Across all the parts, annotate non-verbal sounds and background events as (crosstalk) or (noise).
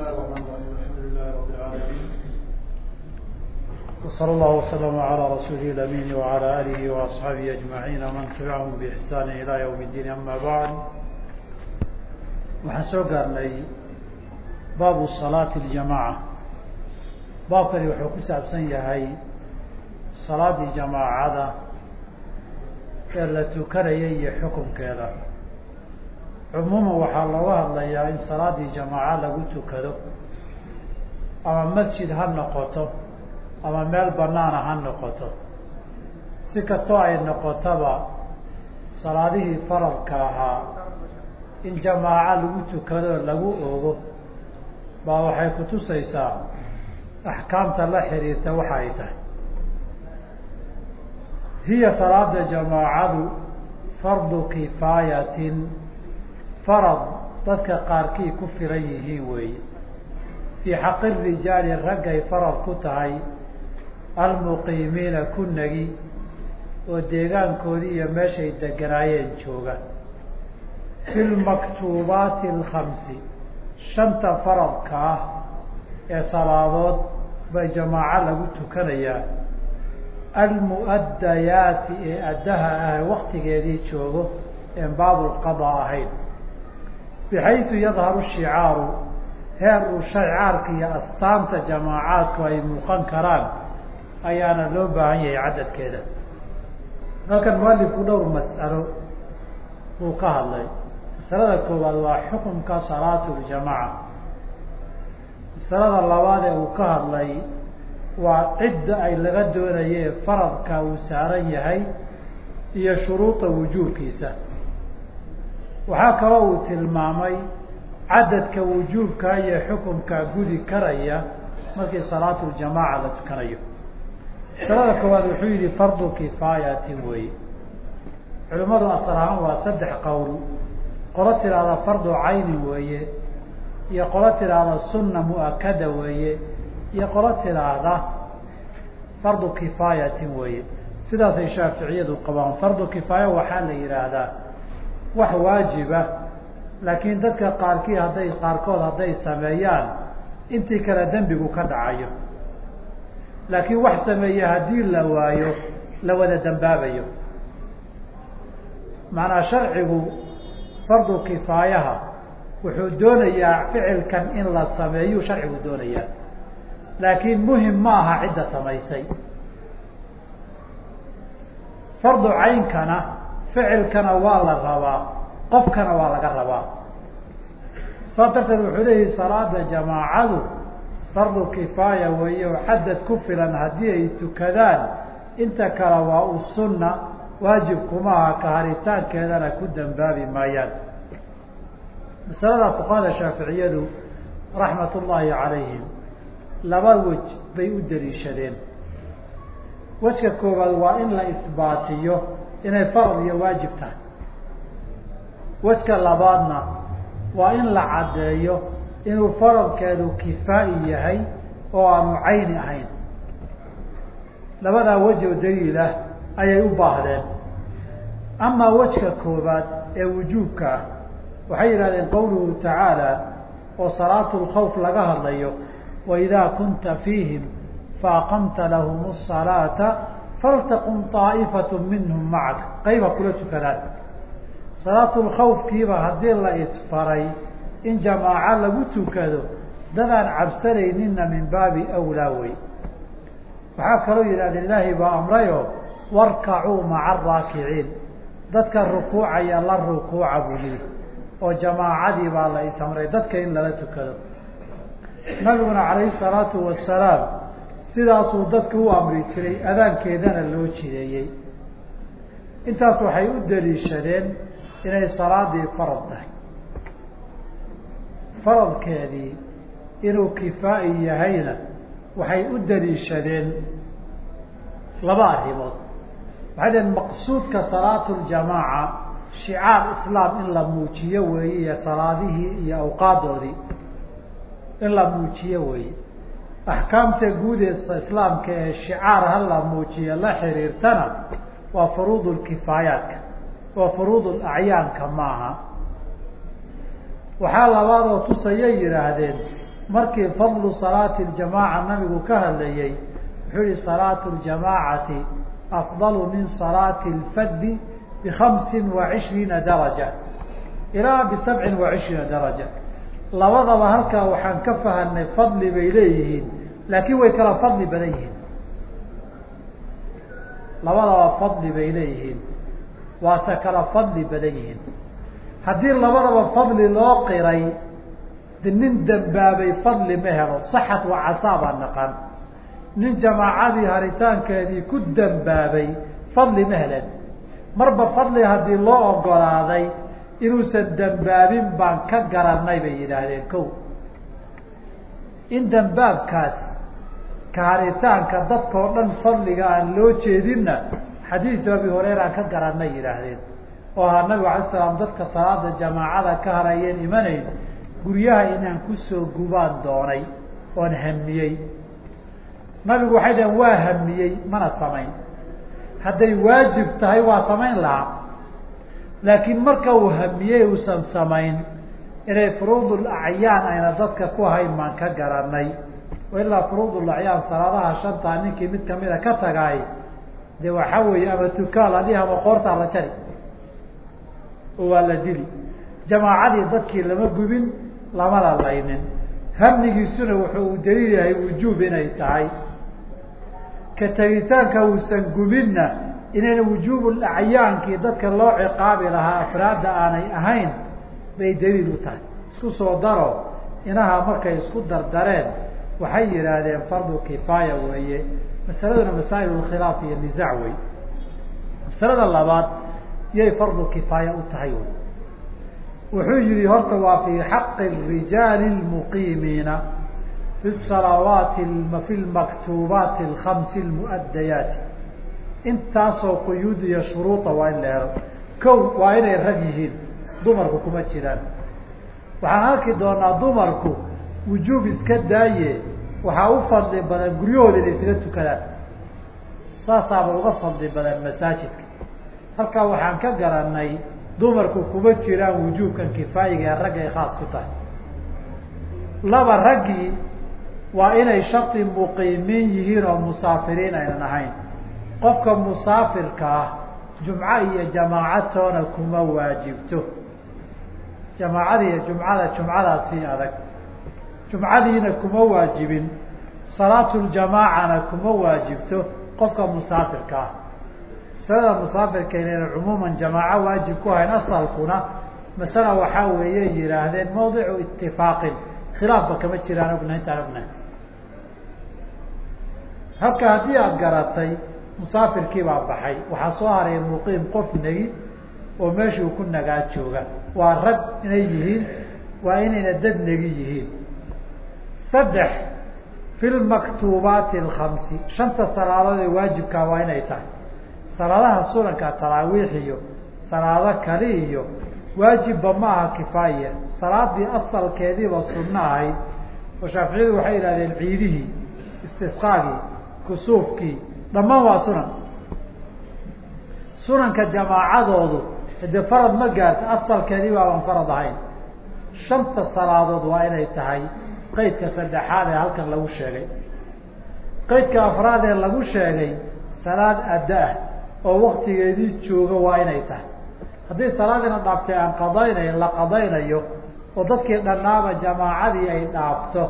الله الرحمن الرحيم الحمد لله رب العالمين وصلى الله وسلم على رسوله الأمين وعلى آله وأصحابه أجمعين ومن تبعهم بإحسان إلى يوم الدين أما بعد waxaan soo gaarnay baabu salaati اljamaaca baabkani wuxuu ku saabsan yahay salaadii jamaacada ee la tukanayay iyo xukunkeeda cumuuman waxaa looga hadlayaa in salaadii jamaaca lagu tukado ama masjid ha noqoto ama meel banaana ha noqoto. Si kastoo ay noqotaba salaadihii faradka ahaa in jamaaco lagu tukado lagu oogo baa waxay kutusaysaa axkaamta la xiriirta waxa ay tahay. Hiya salaada jamaacadu fardu kifaayatin farad dadka qaarkii ku filan yihiin weeye. Fii xaqi rijaali raggay farad ku tahay almuqiimiina kunagi oo deegaankoodii iyo meeshay deganaayeen jooga. Fi lmaktuubaati alkhamsi shanta faradka ah ee salaadood bay jamaaco lagu tukanayaa. Almu'addayaati ee addaha ah waktigeedii joogo een baabulqadaa ahayn bixaysu yadharu shicaaru heer uu shacaarka iyo astaanta jamaacaadku ay muuqan karaan ayaana loo baahan yahay cadadkeeda halkan mualifku dhowr mas'alo uu ka hadlay masalada koowaad waa xukunka salaatu ljamaaca masalada labaad ee uu ka hadlay waa cidda ay laga doonaye faradka uu saaran yahay iyo shuruuda wujuubkiisa waxaa kaloo uu tilmaamay cadadka wujuubka iyo xukunka gudi karaya markii salaatu ljamaaca la tukanayo. Masalada koowaad wuxuu yihi fardu kifaayatin wey culimmadu asal ahaan waa saddex qowl qolo tiraahda fardu cayni weeye iyo qolo tiraahda sunna mu'akada weeye iyo qolo tiraahda fardu kifaayatin weeye. Sidaasay shaaficiyadu qabaan. Fardu kifaaya waxaa la yidhaahdaa wax waajiba laakiin dadka qaarkii hadday qaarkood hadday sameeyaan intii kale dembigu ka dhacayo. Laakiin wax sameeye haddii la waayo la wada dembaabayo macanaa sharcigu fardu kifaayaha wuxuu doonayaa ficilkan in la sameeyuu sharcigu doonayaa. Laakiin muhiim ma aha cidda samaysay. Fardu caynkana ficilkana waa la rabaa qofkana waa laga rabaa. Saas darteed wuxuu leeyahi salaada jamaacadu fardu kifaaya weeye oo xadad ku filan haddii ay tukadaan inta kale waa u sunna waajib kumaha kaharitaankeedana ku dambaabi maayaan. Masalada fuqahada shaaficiyadu raxmat ullaahi calayhim laba wej bay u daliishadeen. Wejka koowaad waa in la isbaatiyo inay farad iyo waajib tahay. Wejka labaadna waa in la caddeeyo inuu faradkeedu kifaa'i yahay oo aanu cayni ahayn. Labadaa wej oo daliilah ayay u baahdeen. Amaa wejka koobaad ee wujuubka ah waxay yidhahdeen qawluhu tacaala oo salaatu lkhawf laga hadlayo waidaa kunta fiihim faaqamta lahum الsalaata faltaqum طaa'ifat minhum macak qayba kula tukadaan salaatu lkhawfkiiba haddii la isfaray in jamaaco lagu tukado dadaan cabsanayninna min baabi awlaa wey. Waxaa kaloo yidhahdeen ilaahay baa amrayo warkacuu maca araakiciin dadka rukuucaya la rukuuca buu yihi oo jamaacadii baa la isamray dadka in lala tukado. Nabiguna calayhi salaatu wasalaam sidaasuu dadka u amri jiray adaankeedana loo jideeyey. Intaas waxay u daliishadeen inay salaadii farad tahay. Faradkeedii inuu kifaa'i yahayna waxay u daliishadeen laba arrimood. Waxay dhaheen maqsuudka salaatu ljamaaca shicaar islaam in la muujiyo weeye iyo salaadihii iyo awqaadoodii in la muujiyo weeye axkaamta guud ee islaamka ee shicaar ha la muujiyo la xiriirtana waa furuud lkifaayaadka waa furuud acyaanka maaha. Waxaa labaadoo tusayay yidhaahdeen markii fadlu salaati ljamaaca nabigu ka hadlayey wuxuu yihi salaatu ljamaacati afdalu min salaati lfaddi bikamsin wa cishriina daraja. Ilaa bisabcin wa cishriina daraja. Labadaba halkaa waxaan ka fahanay fadli bay leeyihiin laakiin way kala fadli badan yihiin. Labadaba fadli bay leeyihiin. Waase kala fadli badan yihiin. Haddii labadaba fadli loo qiray nin dambaabay fadli ma helo saxad wa casaa baa naqan nin jamaacadii haritaankeedii ku dambaabay fadli ma heleen marba fadli haddii loo ogolaaday inuusan dambaabin baan ka garanay bay yidhaahdeen ko in dambaabkaas ka haritaanka dadka oo dhan fadliga aan loo jeedinna xadiidu abi hureyra aan ka garanay yidhaahdeen. Oo ahaa nabigu alay slam dadka salaada jamaacada ka harayeen imanayn guryaha inaan ku soo gubaan doonay oon hamiyey nabigu waxay dhaheen waa hamiyey mana samayn. Hadday waajib tahay waa samayn lahaa. Laakiin marka uu hamiyey uusan samayn inay furuudul acyaan ayna dadka ku hayn baan ka garanay ilaa furuudul acyaan salaadaha shantaa ninkii mid kamida ka tagaay de waxa weeye ama tukaal adhi ama qoortaa la jari. Oo waa la dili. Jamaacadii dadkii lama gubin lamana laynin. Hamigiisuna wuxuu u daliil yahay wujuub inay tahay. Ka tegitaanka uusan gubinna inayna wujuubul acyaankii dadka loo ciqaabi lahaa afraadda aanay ahayn bay daliil u tahay. Isku soo daro inaha markay isku dardareen waxay yidhaahdeen fardu kifaaya weeye. Masaladuna masaa'il khilaaf iyo nisaac wey masalada labaad yay fardu kifaaya u tahay wuxuu yihi horta waa fi xaqi rijaali lmuqiimiina fi salawaati fi lmaktuubaati alkhamsi lmu'adayaati intaasoo quyuud iyo shuruuda waa in la helo. Kow waa inay rag yihiin. Dumarku kuma jiraan. Waxaan arki doonaa dumarku wujuub iska daaye waxaa u fadli badan guryahooda inay isaga tukadaan. Saasaaba uga fadli badan masaajidka. Halkaa waxaan ka garanay dumarku kuma jiraan wujuubkan kifaayiga ee ragga ay khaas ku tahay. Laba raggii waa inay shardi muqiimiin yihiin oo musaafiriin aynan ahayn. Qofka musaafirka ah jumco iyo jamaacatoona kuma waajibto. Jamaacada iyo jumcada jumcadaa sii adag jumcadiina kuma waajibin salaatuljamaacana kuma waajibto qofka musaafirka ah. Masalada musaafirka inayna cumuuman jamaaco waajib ku hayn asalkuna masala waxaa weeye yihaahdeen mawdicu itifaaqin khilaafba kama jiraan ognahay intaan ognahay. Halka haddii aada garatay musaafirkii baa baxay. Waxaa soo haray muqiim qof negi oo meeshuu ku nagaa jooga. Waa rag inay yihiin waa inayna dad negi yihiin saddex fi lmaktuubaati alkhamsi shanta salaadood ee waajibkaa waa inay tahay. Salaadaha sunanka taraawiix iyo salaado kali iyo waajibba ma aha kifaaya salaadii asalkeediiba sunno ahayd oo shaaficiyadu waxay yihahdeen ciidihii istisqaagii kusuufkii dhammaan waa sunan. Sunanka jamaacadoodu hade farad ma gaarta asalkeedii baaban farad ahayn. Shanta salaadood waa inay tahay qeydka saddexaad ee halkan lagu sheegay. Qeydka afraad ee lagu sheegay salaad adda-ah oo waktigeedii jooga waa inay tahay. Haddii salaadiina dhaaftay aan qadaynayn la qadaynayo oo dadkii dhannaaba jamaacadii ay dhaafto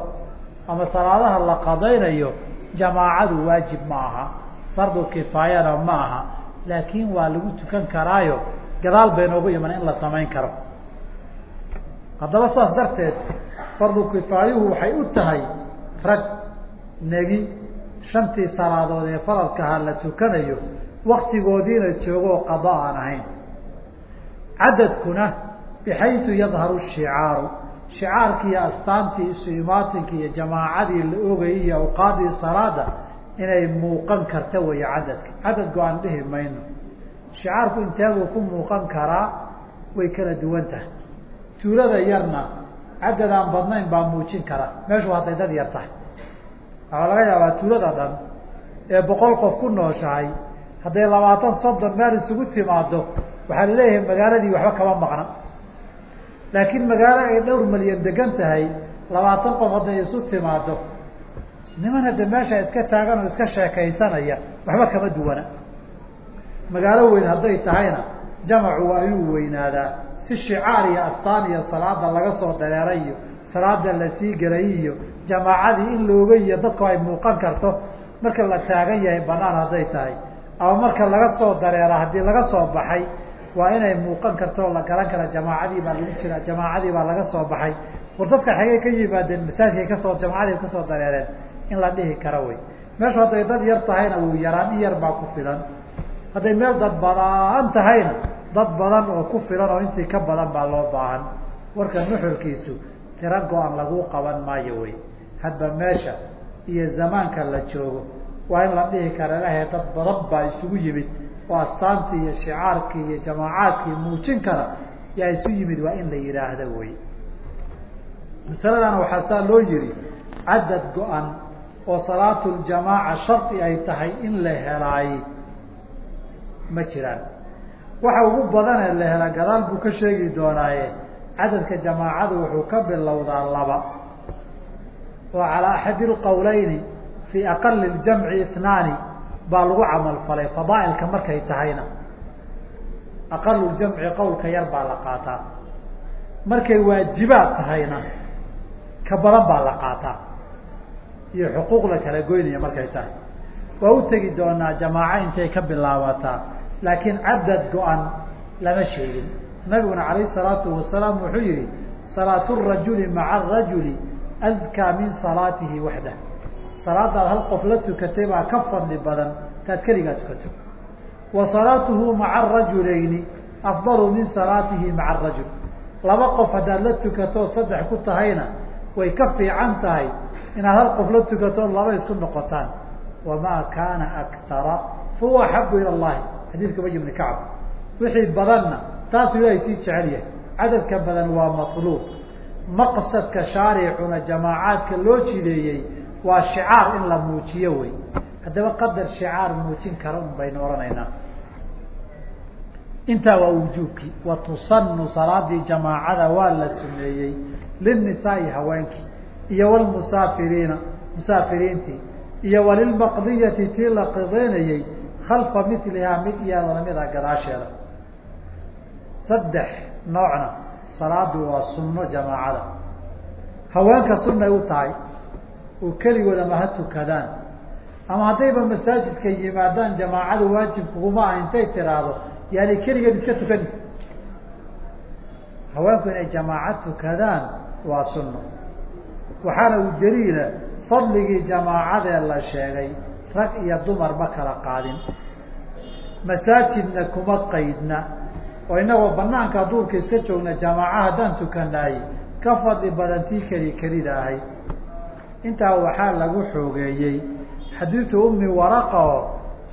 ama salaadaha la qadaynayo jamaacadu waajib ma aha. Fardu kifaayana ma aha. Laakiin waa lagu tukan karaayo gadaal bay noogu iman in la samayn karo. Haddaba saas darteed fardu kifaayuhu waxay u tahay rag negi shantii salaadood ee faradkaha la tukanayo waktigoodiina joogo qada aan ahayn. Cadadkuna bixaytu yadharu shicaaru. Shicaarkii astaantii isu imaatinkii iyo jamaacadii la ogayay iyo awqaadii salaada inay muuqan karta weeye cadadka. Cadad go'aan dhihi mayno. Shicaarku inteebuu ku muuqan karaa way kala duwan tahay. Tuulada yarna cadad aan badnayn baa muujin kara. Meeshu hadday dad yar tahay. Waxaa laga yaabaa tuulada dhan ee boqol qof ku nooshahay hadday labaatan soddon meel isugu timaado waxaa la leeyahay magaaladii waxba kama maqna. Laakiin magaalo ay dhowr malyan degan tahay labaatan qof hadday isu timaado niman hadda meesha iska taagan oo iska sheekaysanaya waxba kama duwana. Magaalo weyn hadday tahayna jamacu waa inuu weynaadaa si shicaar iyo astaan iyo salaada laga soo dareeray iyo salaada la sii gelay iyo jamaacadii in looga iyo dadku ay muuqan karto marka la taagan yahay banaan hadday tahay. Ama marka laga soo dareera haddii laga soo baxay waa inay muuqan karto la garan kara jamaacadii baa lagu jira jamaacadii baa laga soo baxay. War dadka xagey ka yimaadeen masaajkay ka soo jamaacadii ka soo dareereen in la dhihi kara wey. Meeshu hadday dad yar tahayna wuu yaraan in yar baa ku filan. Hadday meel dad badaan tahayna dad badan oo ku filan oo intii ka badan baa loo baahan. Warka nuxurkiisu tiro go-an lagu qaban maayo wey. Hadba meesha iyo zamaanka la joogo waa in la dhihi kara ilahay dad badan baa isugu yimid. Oo astaantii iyo shicaarkii iyo jamaacaadkii muujin kara yaa isu yimid waa in la yidhaahda wey. Masaladana waxaa saa loo yihi cadad go-an oo salaatuljamaaca shardi ay tahay in la helaay ma jiraan waxa ugu badanee la hela gadaal buu ka sheegi doonaaye. Cadadka jamaacadu wuxuu ka bilowdaa laba. Oo calaa axadi lqowleyni fii aqali ljamci itnaani baa lagu camal falay fadaailka markay tahayna. Aqalu ljamci qowlka yar baa la qaataa. Markay waajibaad tahayna ka badan baa la qaataa. Iyo xuquuqda kala goynaya markay tahay. Waa u tegi doonaa jamaaco intay ka bilaabataa laakiin cadad go-an lama sheegin. Nabiguna calayh salaatu wasalaam wuxuu yihi salaatu rajuli maca arajuli azkaa min salaatihi waxdah. Salaadaad hal qof la tukatay baa ka fadli badan taad keligaa tukato. Wa salaatuhu maca arajulayni afdalu min salaatihi maca arajul laba qof haddaad la tukato saddex ku tahayna way ka fiican tahay inaad hal qof la tukato laba isku noqotaan. Wamaa kaana aktara fahuwa axabu ila llahi xadiidka ubay bni kacb. Wixii badanna taasuu ilaahay sii jecel yahay. Cadadka badan waa matluub. Maqsadka shaaricuna jamaacaadka loo jideeyey waa shicaar in la muujiyo wey. Haddaba qadar shicaar muujin kara un baynu odhanaynaa intaa waa wujuubkii wa tusanu salaadii jamaacada waa la suneeyey linisaai haweenkii iyo walmusaafiriina musaafiriintii iyo walilmaqdiyati tii la qidaynayey khalfa milihaa mid iyada lamida gadaasheeda. Saddex noocna salaadu waa sunno jamaacada. Haweenka sunnay u tahay oo keligood ama ha tukadaan. Ama haddayba masaajidka yimaadaan jamaacada waajib kuguma ah intay tiraahdo yaani keligeed iska tukani. Haweenku inay jamaaca tukadaan waa sunno. Waxaana u daliila fadligii jamaacadee la sheegay rag iyo dumar ma kala qaadin. Masaajidna kuma qaydna. Oo inagoo banaanka duurka iska joogna jamaaca haddaan tukanaay ka fadli badan tii keli kelida ahayd intaa waxaa lagu xoogeeyey xadiidu umi waraqa oo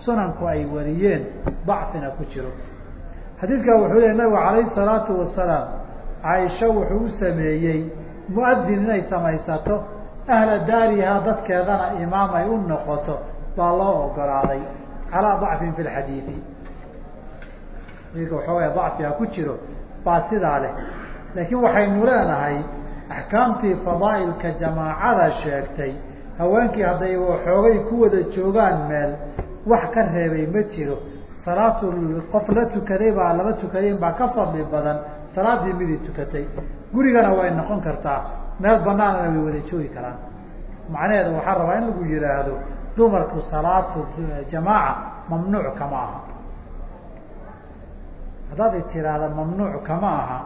sunanku ay wariyeen bacina ku jiro. Xadiidkaa wuxuu lehy nabigu calayhi salaatu wasalaam caaisha wuxuu u sameeyey muadin inay samaysato ahla daarihaa dadkeedana imaam ay u noqoto baa loo ogolaaday calaa dacfin fi lxadiidi waxoogaa dacfiga ku jiro baa sidaa leh. Laakiin waxaynu leenahay axkaamtii fadaa'ilka jamaacada sheegtay haweenkii hadday waxoogay ku wada joogaan meel wax ka reebay ma jiro. Salaatu qof la tukaday baa laba tukadayn baa ka fadli badan salaadii midii tukatay. Gurigana way noqon kartaa meel banaanana way wada joogi karaan. Macnaheedu waxaa rabaa in lagu yihaahdo dumarku salaatu jamaaca mamnuuc kama aha. Haddaad itiraahda mamnuuc kama aha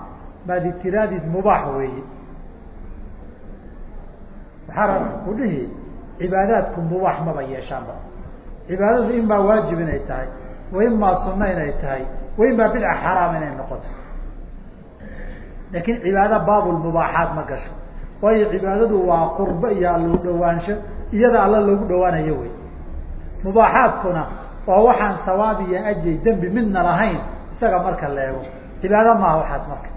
maad itiraadid mubaax weeye waxaa raba ku dhihi cibaadaadku mubaax maba yeeshaanba cibaadadu imaa waajib inay tahay wa imaa sunno inay tahay wa imaa bidca xaraam inay noqoto. Laakiin cibaado baabulmubaaxaat ma gasho. Waayo cibaadadu waa qurbo iyo allogu dhawaansho iyada alla loogu dhawaanayo wey mubaaxaadkuna waa waxaan sawaab iyo ajay dembi midna lahayn isaga marka la eego cibaado maaha waxaas marka.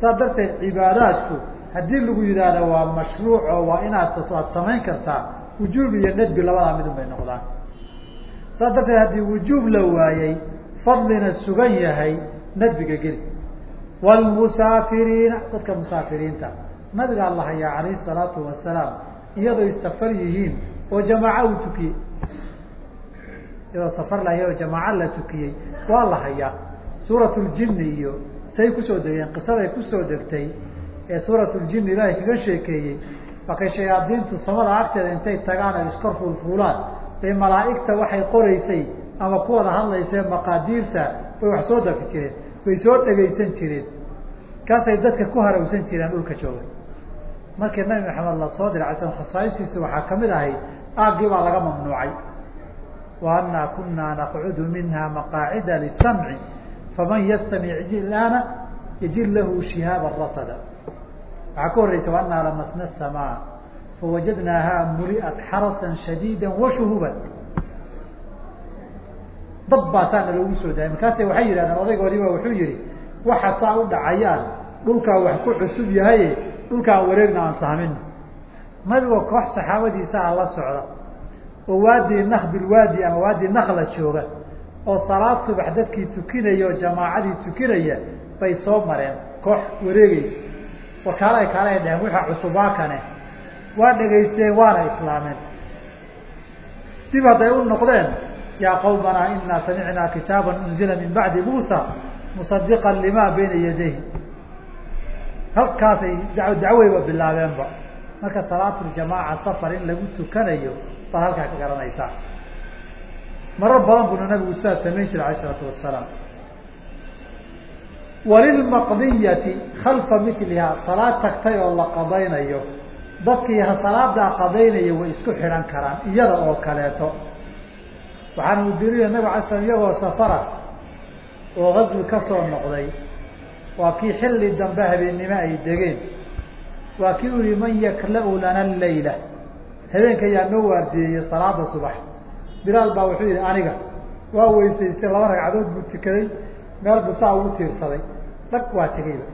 Saas darteed cibaadaadku haddii lagu yidhaahdo waa mashruuc oo waa inaad aad samayn kartaa wujuub iyo nadbi labadaa midun bay noqdaan. Saas darteed haddii wujuub la waayey fadlina sugan yahay nadbiga geli. Wlmusaafiriina dadka musaafiriinta. Nabigaa la hayaa calayhi salaatu wasalaam iyadooy safar yihiin oo jamaaco uu tukiyey. Iyadoo safar la iyadoo jamaaco la tukiyey waa la hayaa. Suurat ljini iyo say ku soo degeen qisaday ku soo degtay ee suurat ljini ilaahay kaga sheekeeyey markay shayaadiintu samada agteeda intay tagaan ay iskor fuulfuulaan. Bay malaa'igta waxay qoraysay ama ku wada hadlaysee maqaadiirta bay wax soo dafi jireen bay soo dhegaysan jireen. Kaasay dadka ku harawsan jireen dhulka jooga markii nabi maxamed la soo diray ala khasaaisiisa waxaa ka mid ahayd aaggii baa laga mamnuucay. Wa anaa kunaa naqcudu minha maqaacida lisamci faman yastamic ilaana yajid lahu shihaaba rasada waxaa ka horeysa waanaa lamasna samaa fawajadnaaha muliat xarasan shadiida washuhuban dad baa saana soo daayay. Markaasa waxay yidhahdeen odaygoodiiba wuxuu yihi waxa saa u dhacayaan dhulkaa wax ku cusub yahaye dhulkaa wareegna aan sahmino nabigoo koox saxaabadiisa la socda oo waadi nak bilwaadi ama waadi nakla jooga. Oo salaad subax dadkii tukinaya oo jamaacadii tukinaya bay soo mareen. Koox wareegeysa war kaale kaale ay dheheen wixaa cusubaakane. Waa dhegaysteen waana islaameen. Dib hadday u noqdeen yaa qawmanaa inaa samicnaa kitaaba unzila min bacdi muusa musadiqan lima bayna yadayhi halkaasay da dacweyba bilaabeenba. Marka salaatuljamaaca safar in lagu tukanayo baad halkaa ka garanaysaa marar badan buna nabigu sidaa samayn jiray alayh isalaatu wasalaam walilmaqdiyati khalfa miliha salaad tagtay oo la qadaynayo. Dadkii salaadaa qadaynaya way isku xidhan karaan iyada oo kaleeto. Waxaana udiriya nabig ala slam iyagoo safara oo gaswi ka soo noqday waa kii xilli dambe habeennimo ay degeen. Waa kii u yihi man yakla-u lana layla habeenka ayaa noo waardiyeeyey salaada subax. Bilaal baa wuxuu yihi aniga waa weysaystay laba ragcadood buu tukaday meel buu saa ugu tiirsaday. Dhag waa tegeyba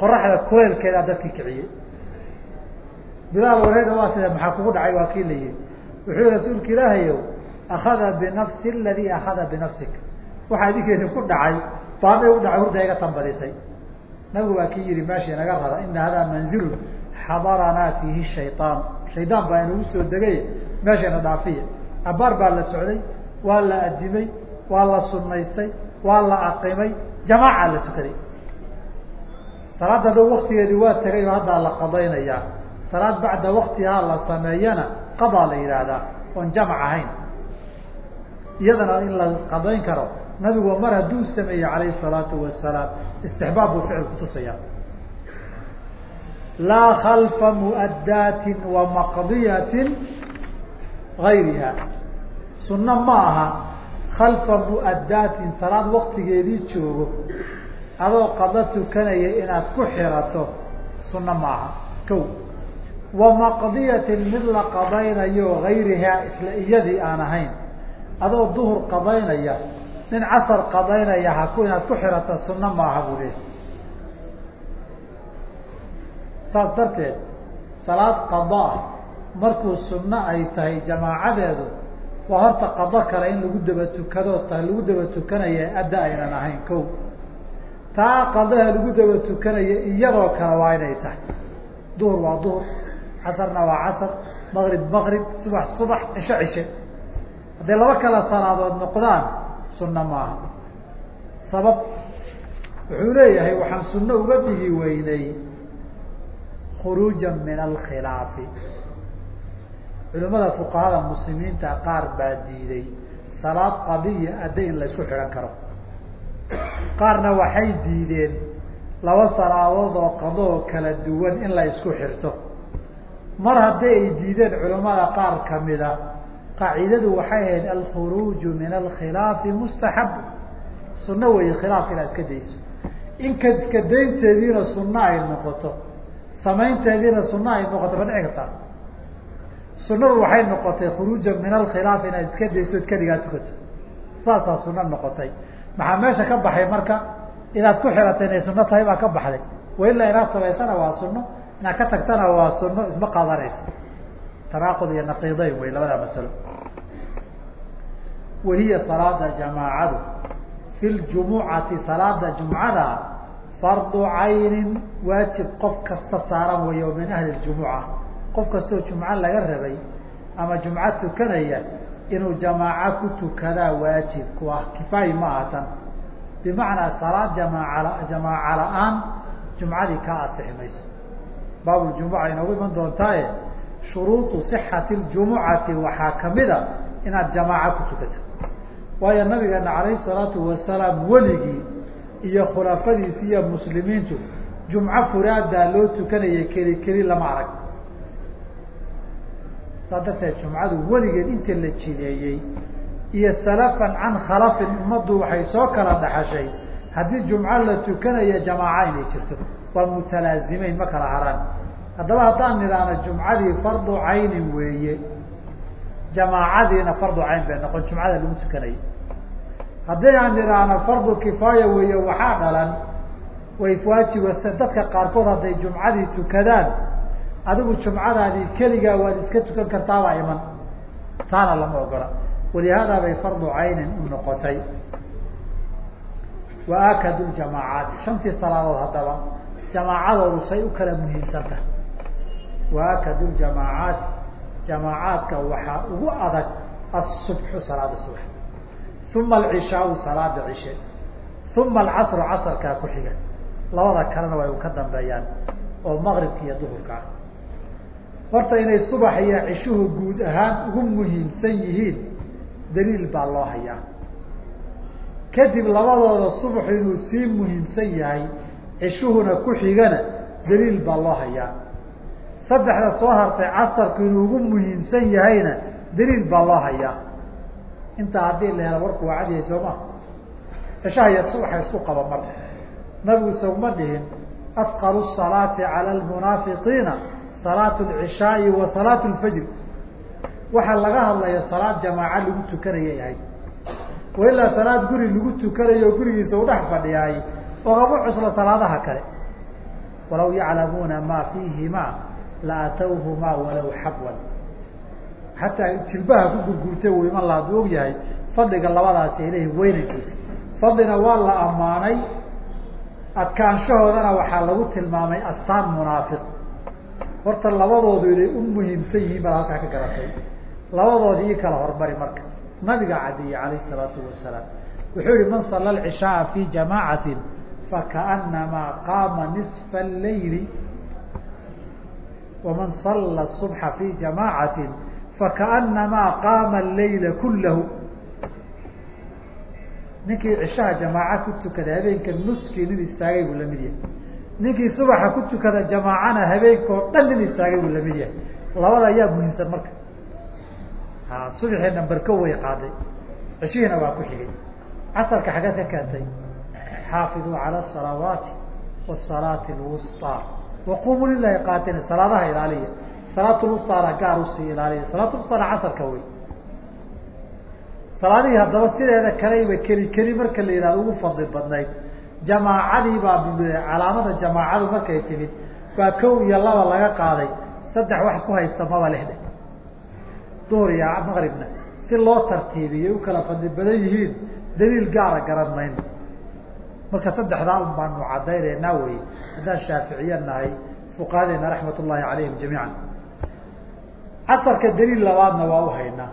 qoraxda kuleelkeedaa dadkii kiciyey. Bilaal wareega waa sida maxaa kugu dhacay? Waa kii la yihi wuxuu yihi rasuulka ilaahayow akada binafsi aladii akada binafsik waxaa idinkeedi ku dhacay baana u dhacay hurda iga tambadisay nabigu waa kii yihi meesha inaga rada ina hadaa manzilun xadaranaa fiihi shayaan shaydaan baa inagu soo degay meeshayna dhaafiya abaar baa la socday waa la adimay waa la sunaystay waa la aqimay jamaaca la tukaday. Salaadda dhow waktigeedii waa tegay oo haddaa la qadaynayaa salaad bacda waktihaa la sameeyana qadaa la yidhaahdaa oon jamac ahayn. Iyadana in la qadayn karo nabigu mar hadduu sameeyey calayhi salaatu wasalaam istixbaab buu ficil kutusaya laa khalfa mu'addaatin wa maqdiyatin gayriha sunno ma aha khalfa mu'addaatin salaad waktigeedii joogo adoo qado tukanaya inaad ku xirato sunno ma aha. Ko wa maqdiyatin mid la qadaynayo gayrihaa isla iyadii aan ahayn adoo duhur qadaynaya nin casar qadaynaya haku inaad ku xirata sunno maaha buu leehay saas darteed salaad qada ah markuu sunno ay tahay jamaacadeedu waa horta qado kale in lagu daba tukado ta lagu daba tukanaya adda aynan ahayn ko taa qadaha lagu daba tukanaya iyadoo kale waa inay tahay. Duhur waa duhur casarna waa casar maqrib maqrib subax subax cisho cishe hadday laba kala salaadood noqdaan sunno maaha sabab wuxuu leeyahay waxaan sunno uga dhigi weynay khuruuja min alkhilaafi. Culimada fuqahada muslimiinta qaar baa diiday salaad qadiya adda in la isku xidhan karo. Qaarna waxay diideen laba salaadood oo qadoo kala duwan in la isku xirto. Mar haddii ay diideen culimada qaar kamida qaacidadu waxay ahayd alkhuruuju min alkhilaafi mustaxab. Sunno weeye khilaafka inaad iska dayso. Inka iska daynteediina sunno ay noqoto samaynteediina sunno ay noqoto ma dhici kartaa? Sunadu waxay noqotay khuruuja min alkhilaaf inaad iska dayso od keligaa tukato. Saasaa sunno noqotay. Maxaa meesha ka baxay marka? Inaad ku xirata inay sunno tahay baa ka baxday. Wailaa inaad samaysana waa sunno inaad ka tagtana waa sunno isma qaadanayso. Tanaaqud iyo naqiideyn wey labada masalo wahiya salaada jamaacadu fi ljumucati salaada jumcada fardu caynin waajib qof kasta saaran weeye oo min ahli jumuca qof kastoo jumco laga rabay ama jumco tukanaya inuu jamaaco ku tukadaa waajib ku kifaayi ma aha bimacnaa salaad jamaaca la'aan jumcadii ka asixi mayso baabuljumuca inoogu iman doontaaye shuruudu sixati ljumucati waxaa ka mid a inaad jamaaco ku tukato waayo nabigeena calayhi salaatu wasalaam weligii iyo khulafadiisi iyo muslimiintu jumco furaadaa loo tukanaya keli keli lama arag. Saa darteed jumcadu weligeed inta la jideeyey iyo salafan can khalafin ummaddu waxay soo kala dhaxashay. Haddii jumco la tukanayo jamaaca inay jirto waa mutalaazimeyn ma kala haraan. Haddaba haddaan nidhaahno jumcadii fardu caynin weeye jamaacadiina fardu cayn bay noqon jumcada lagu tukanayay haddii aan nidhaahno fardu kifaaya weeye waxaa dhalan way waajiba dadka qaarkood hadday jumcadii tukadaan adigu jumcadaadii keligaa waad iska tukan kartaabaa iman. Taana lama ogola. Walihaada bay fardu caynin u noqotay. Wa aakadu ljamaacaati shantii salaadood haddaba jamaacadoodu say u kala muhiimsan tahay wa aakadu ljamaacaati jamaacaadka waxaa ugu adag asubxu salaada subax uma alcishaau salaada cishe uma alcasru casarkaa ku xiga. labada kalena way u ka dambeeyaan. oo maqribka iyo duhurka ah horta inay subax iyo cishuhu guud ahaan ugu muhiimsan yihiin daliil baa loo hayaa. kadib labadooda subaxu inuu sii muhiimsan yahay cishuhuna ku xigana daliil baa loo hayaa. saddexda soo hartay casarku inuu ugu muhiimsan yahayna daliil baa loo hayaa intaa haddii la helo warku waa cadyahay soo ma cishaha iyo subaxa isku qaba mar. Nabigu sogma dhihin asqalu salaati cala lmunaafiqiina salaatu lcishaai wa salaatu lfajr waxaa laga hadlaya salaad jamaaca lagu tukanayay ahayd wa ilaa salaad guri lagu tukanayo o gurigiisa u dhex fadhiyaay oo kama cuslo salaadaha kale. Walaw yaclamuuna ma fiihima la atawhumaa walaw xabwan xataa jilbaha ku gurgurtay uu iman laha aduu og yahay fadliga labadaasi ay weynankiisa fadlina waa la ammaanay adkaanshahoodana waxaa lagu tilmaamay astaan munaafiq. Horta labadoodu inay u muhiimsan yihiin baad halkaa ka garatay. Labadoodi ii kala hormari marka. Nabiga cadiyey calayh salaatu wasalaam wuxuu yihi man sala alcishaaa fi jamaacatin fakaanamaa qaama nisfa allayli waman salla subxa fi jamaacatin fakaanamaa qaama allayla kullahu. Ninkii cishaha jamaaca ku tukada habeenka nuskii nin istaagay buu la mid yahay. Ninkii subaxa ku tukada jamaacana habeenka dhan nin istaagay buu la mid yahay. Labada ayaa muhiimsan marka. Ha subaxii way qaaday. Cishihiina waa ku xigay. Casarka xaggeed ka keentay xaafiduu cala asalawaati wasalaati lwusطaa waquumuu lilahi qaatina salaadaha ilaaliya salaatulwustaana gaar u sii ilaaliya salaatulwustaana casarka wey salaadihii haddaba sideeda kaleyba keli keli marka la yihahdo ugu fadli badnayd. Jamaacadii baa calaamada jamaacadu markay timid baa kow iyo laba laga qaaday. Saddex wax ku haysta maba lixde duhur iyo maqribna. Si loo tartiibiyay u kala fadli badan yihiin daliil gaara garan mayno marka saddexdaa un baanu cadaynaynaa wey haddaan shaaficiye nahay fuqahadeena raxmat ullahi calayhim jamiican casarka daliil labaadna waa u haynaa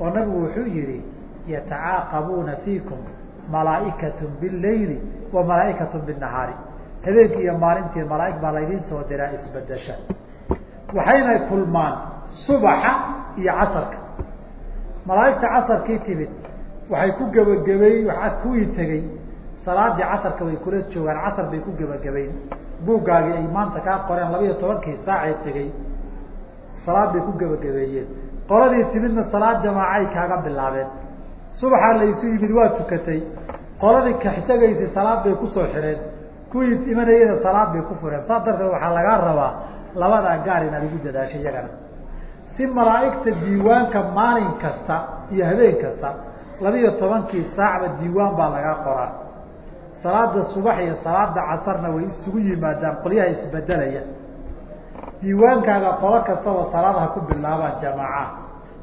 oo nabigu wuxuu yihi yatacaaqabuuna fiikum malaaikatu bilayli wa malaaikatu binahaari habeenkii iyo maalintii malaaig baa laydiin soo diraa isbedesha. Waxayna kulmaan subaxa iyo casarka. Malaaigta casarkii timid waxay ku gebagabeey waxaa kuwii tegey salaadii casarka way kula joogaan casar bay ku gebagabeyn buuggaagii ay maanta kaa qoreen labaiyo tobankii saacee tegey salaad bay ku gebagabeeyeen. Qoladii timidna salaad jamaacay kaaga bilaabeen. Subaxaa laysu yimid waa tukatay. Qoladii kaxtegaysay salaad bay ku soo xireen. Kuwii imanayena salaad bay ku fureen. Saas darteed waxaa lagaa rabaa labadaa gaar inaad ugu dadaasho iyagana. Si malaa'igta diiwaanka maalin kasta iyo habeen kasta labiiyo tobankii saacba diiwaan baa lagaa qoraa. Salaada subax iyo salaada casarna way isugu yimaadaan qolyaha isbedelaya diiwaankaaga qolo kastaba salaad ha ku bilaabaan jamaaca.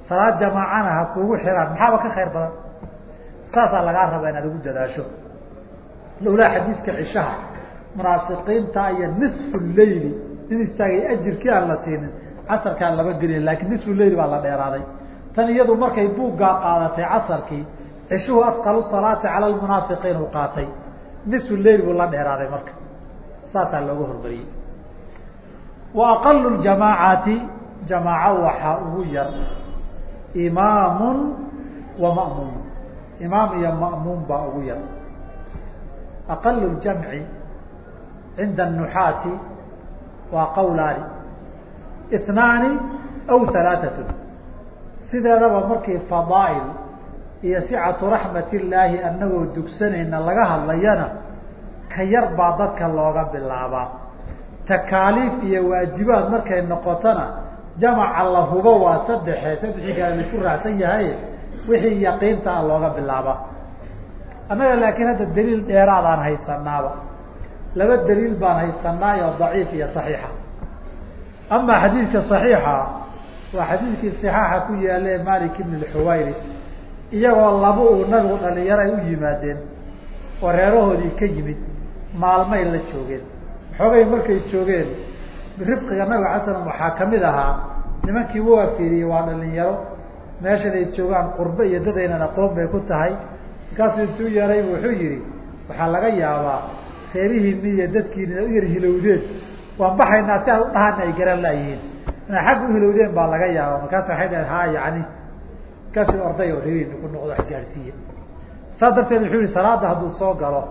Salaad jamaacana ha kugu xiraan. Maxaaba ka khayr badan? Saasaa lagaa rabaa inaad ugu dadaasho. Lowlaa xadiidka cishaha munaafiqiinta iyo nisfu leyli in istaagay ajirkii aan la siinin casarkaan lama gelin laakiin nisfu leyli baa la dheeraaday. Tan iyadu markay buuggaa qaadatay casarkii cishuhu asqalu salaati cala lmunaafiqiin uu qaatay. Nisfu leyl buu la dheeraaday marka. Saasaa looga hormariyey aqalu ljamaacati jamaaco waxaa ugu yar imaamun wa ma'muum. Imaam iyo ma'muum baa ugu yar. Aqalu ljamci cinda anuxaati waa qawlaani. Itnaani aw halaatatun sideedaba markii fadaa'il iyo sicatu raxmat illaahi anagoo dugsanayna laga hadlayana ka yar baa dadka looga bilaabaa takaaliif iyo waajibaad markay noqotona jamaca la hubo waa saddexe saddexii kale la isku raacsan yahay wixii yaqiinta a looga bilaabaa annaga laakiin hadda daliil dheeraadaan haysanaaba. Laba daliil baan haysanaa oo daciif iyo saxiixa. Ama xadiidka saxiixa waa xadiidkii صixaaxa ku yaale malik ibn lxuwayri iyagoo laba uu nabigu dhalinyaro ay u yimaadeen oo reerahoodii ka yimid maalmay la joogeen xoogay markay joogeen rifqiga nabiga xasan waxaa ka mid ahaa nimankii waa fiiriyey waa dhalinyaro. Meeshan ay joogaan qurbe iyo dadaynan aqoon bay ku tahay. Markaasuu intuu yeeray wuxuu yihi waxaa laga yaabaa reerihiini iyo dadkiini u yar hilowdeen. Waan baxaynaa si aad u dhahaana ay garan laayihiin inay xagga uhilowdeen baa laga yaaba markaas waxay dhaheen ha yani markaasi orday oo reerihiini ku noqdo wax saas darteed wuxuu yihi salaada hadduu soo galo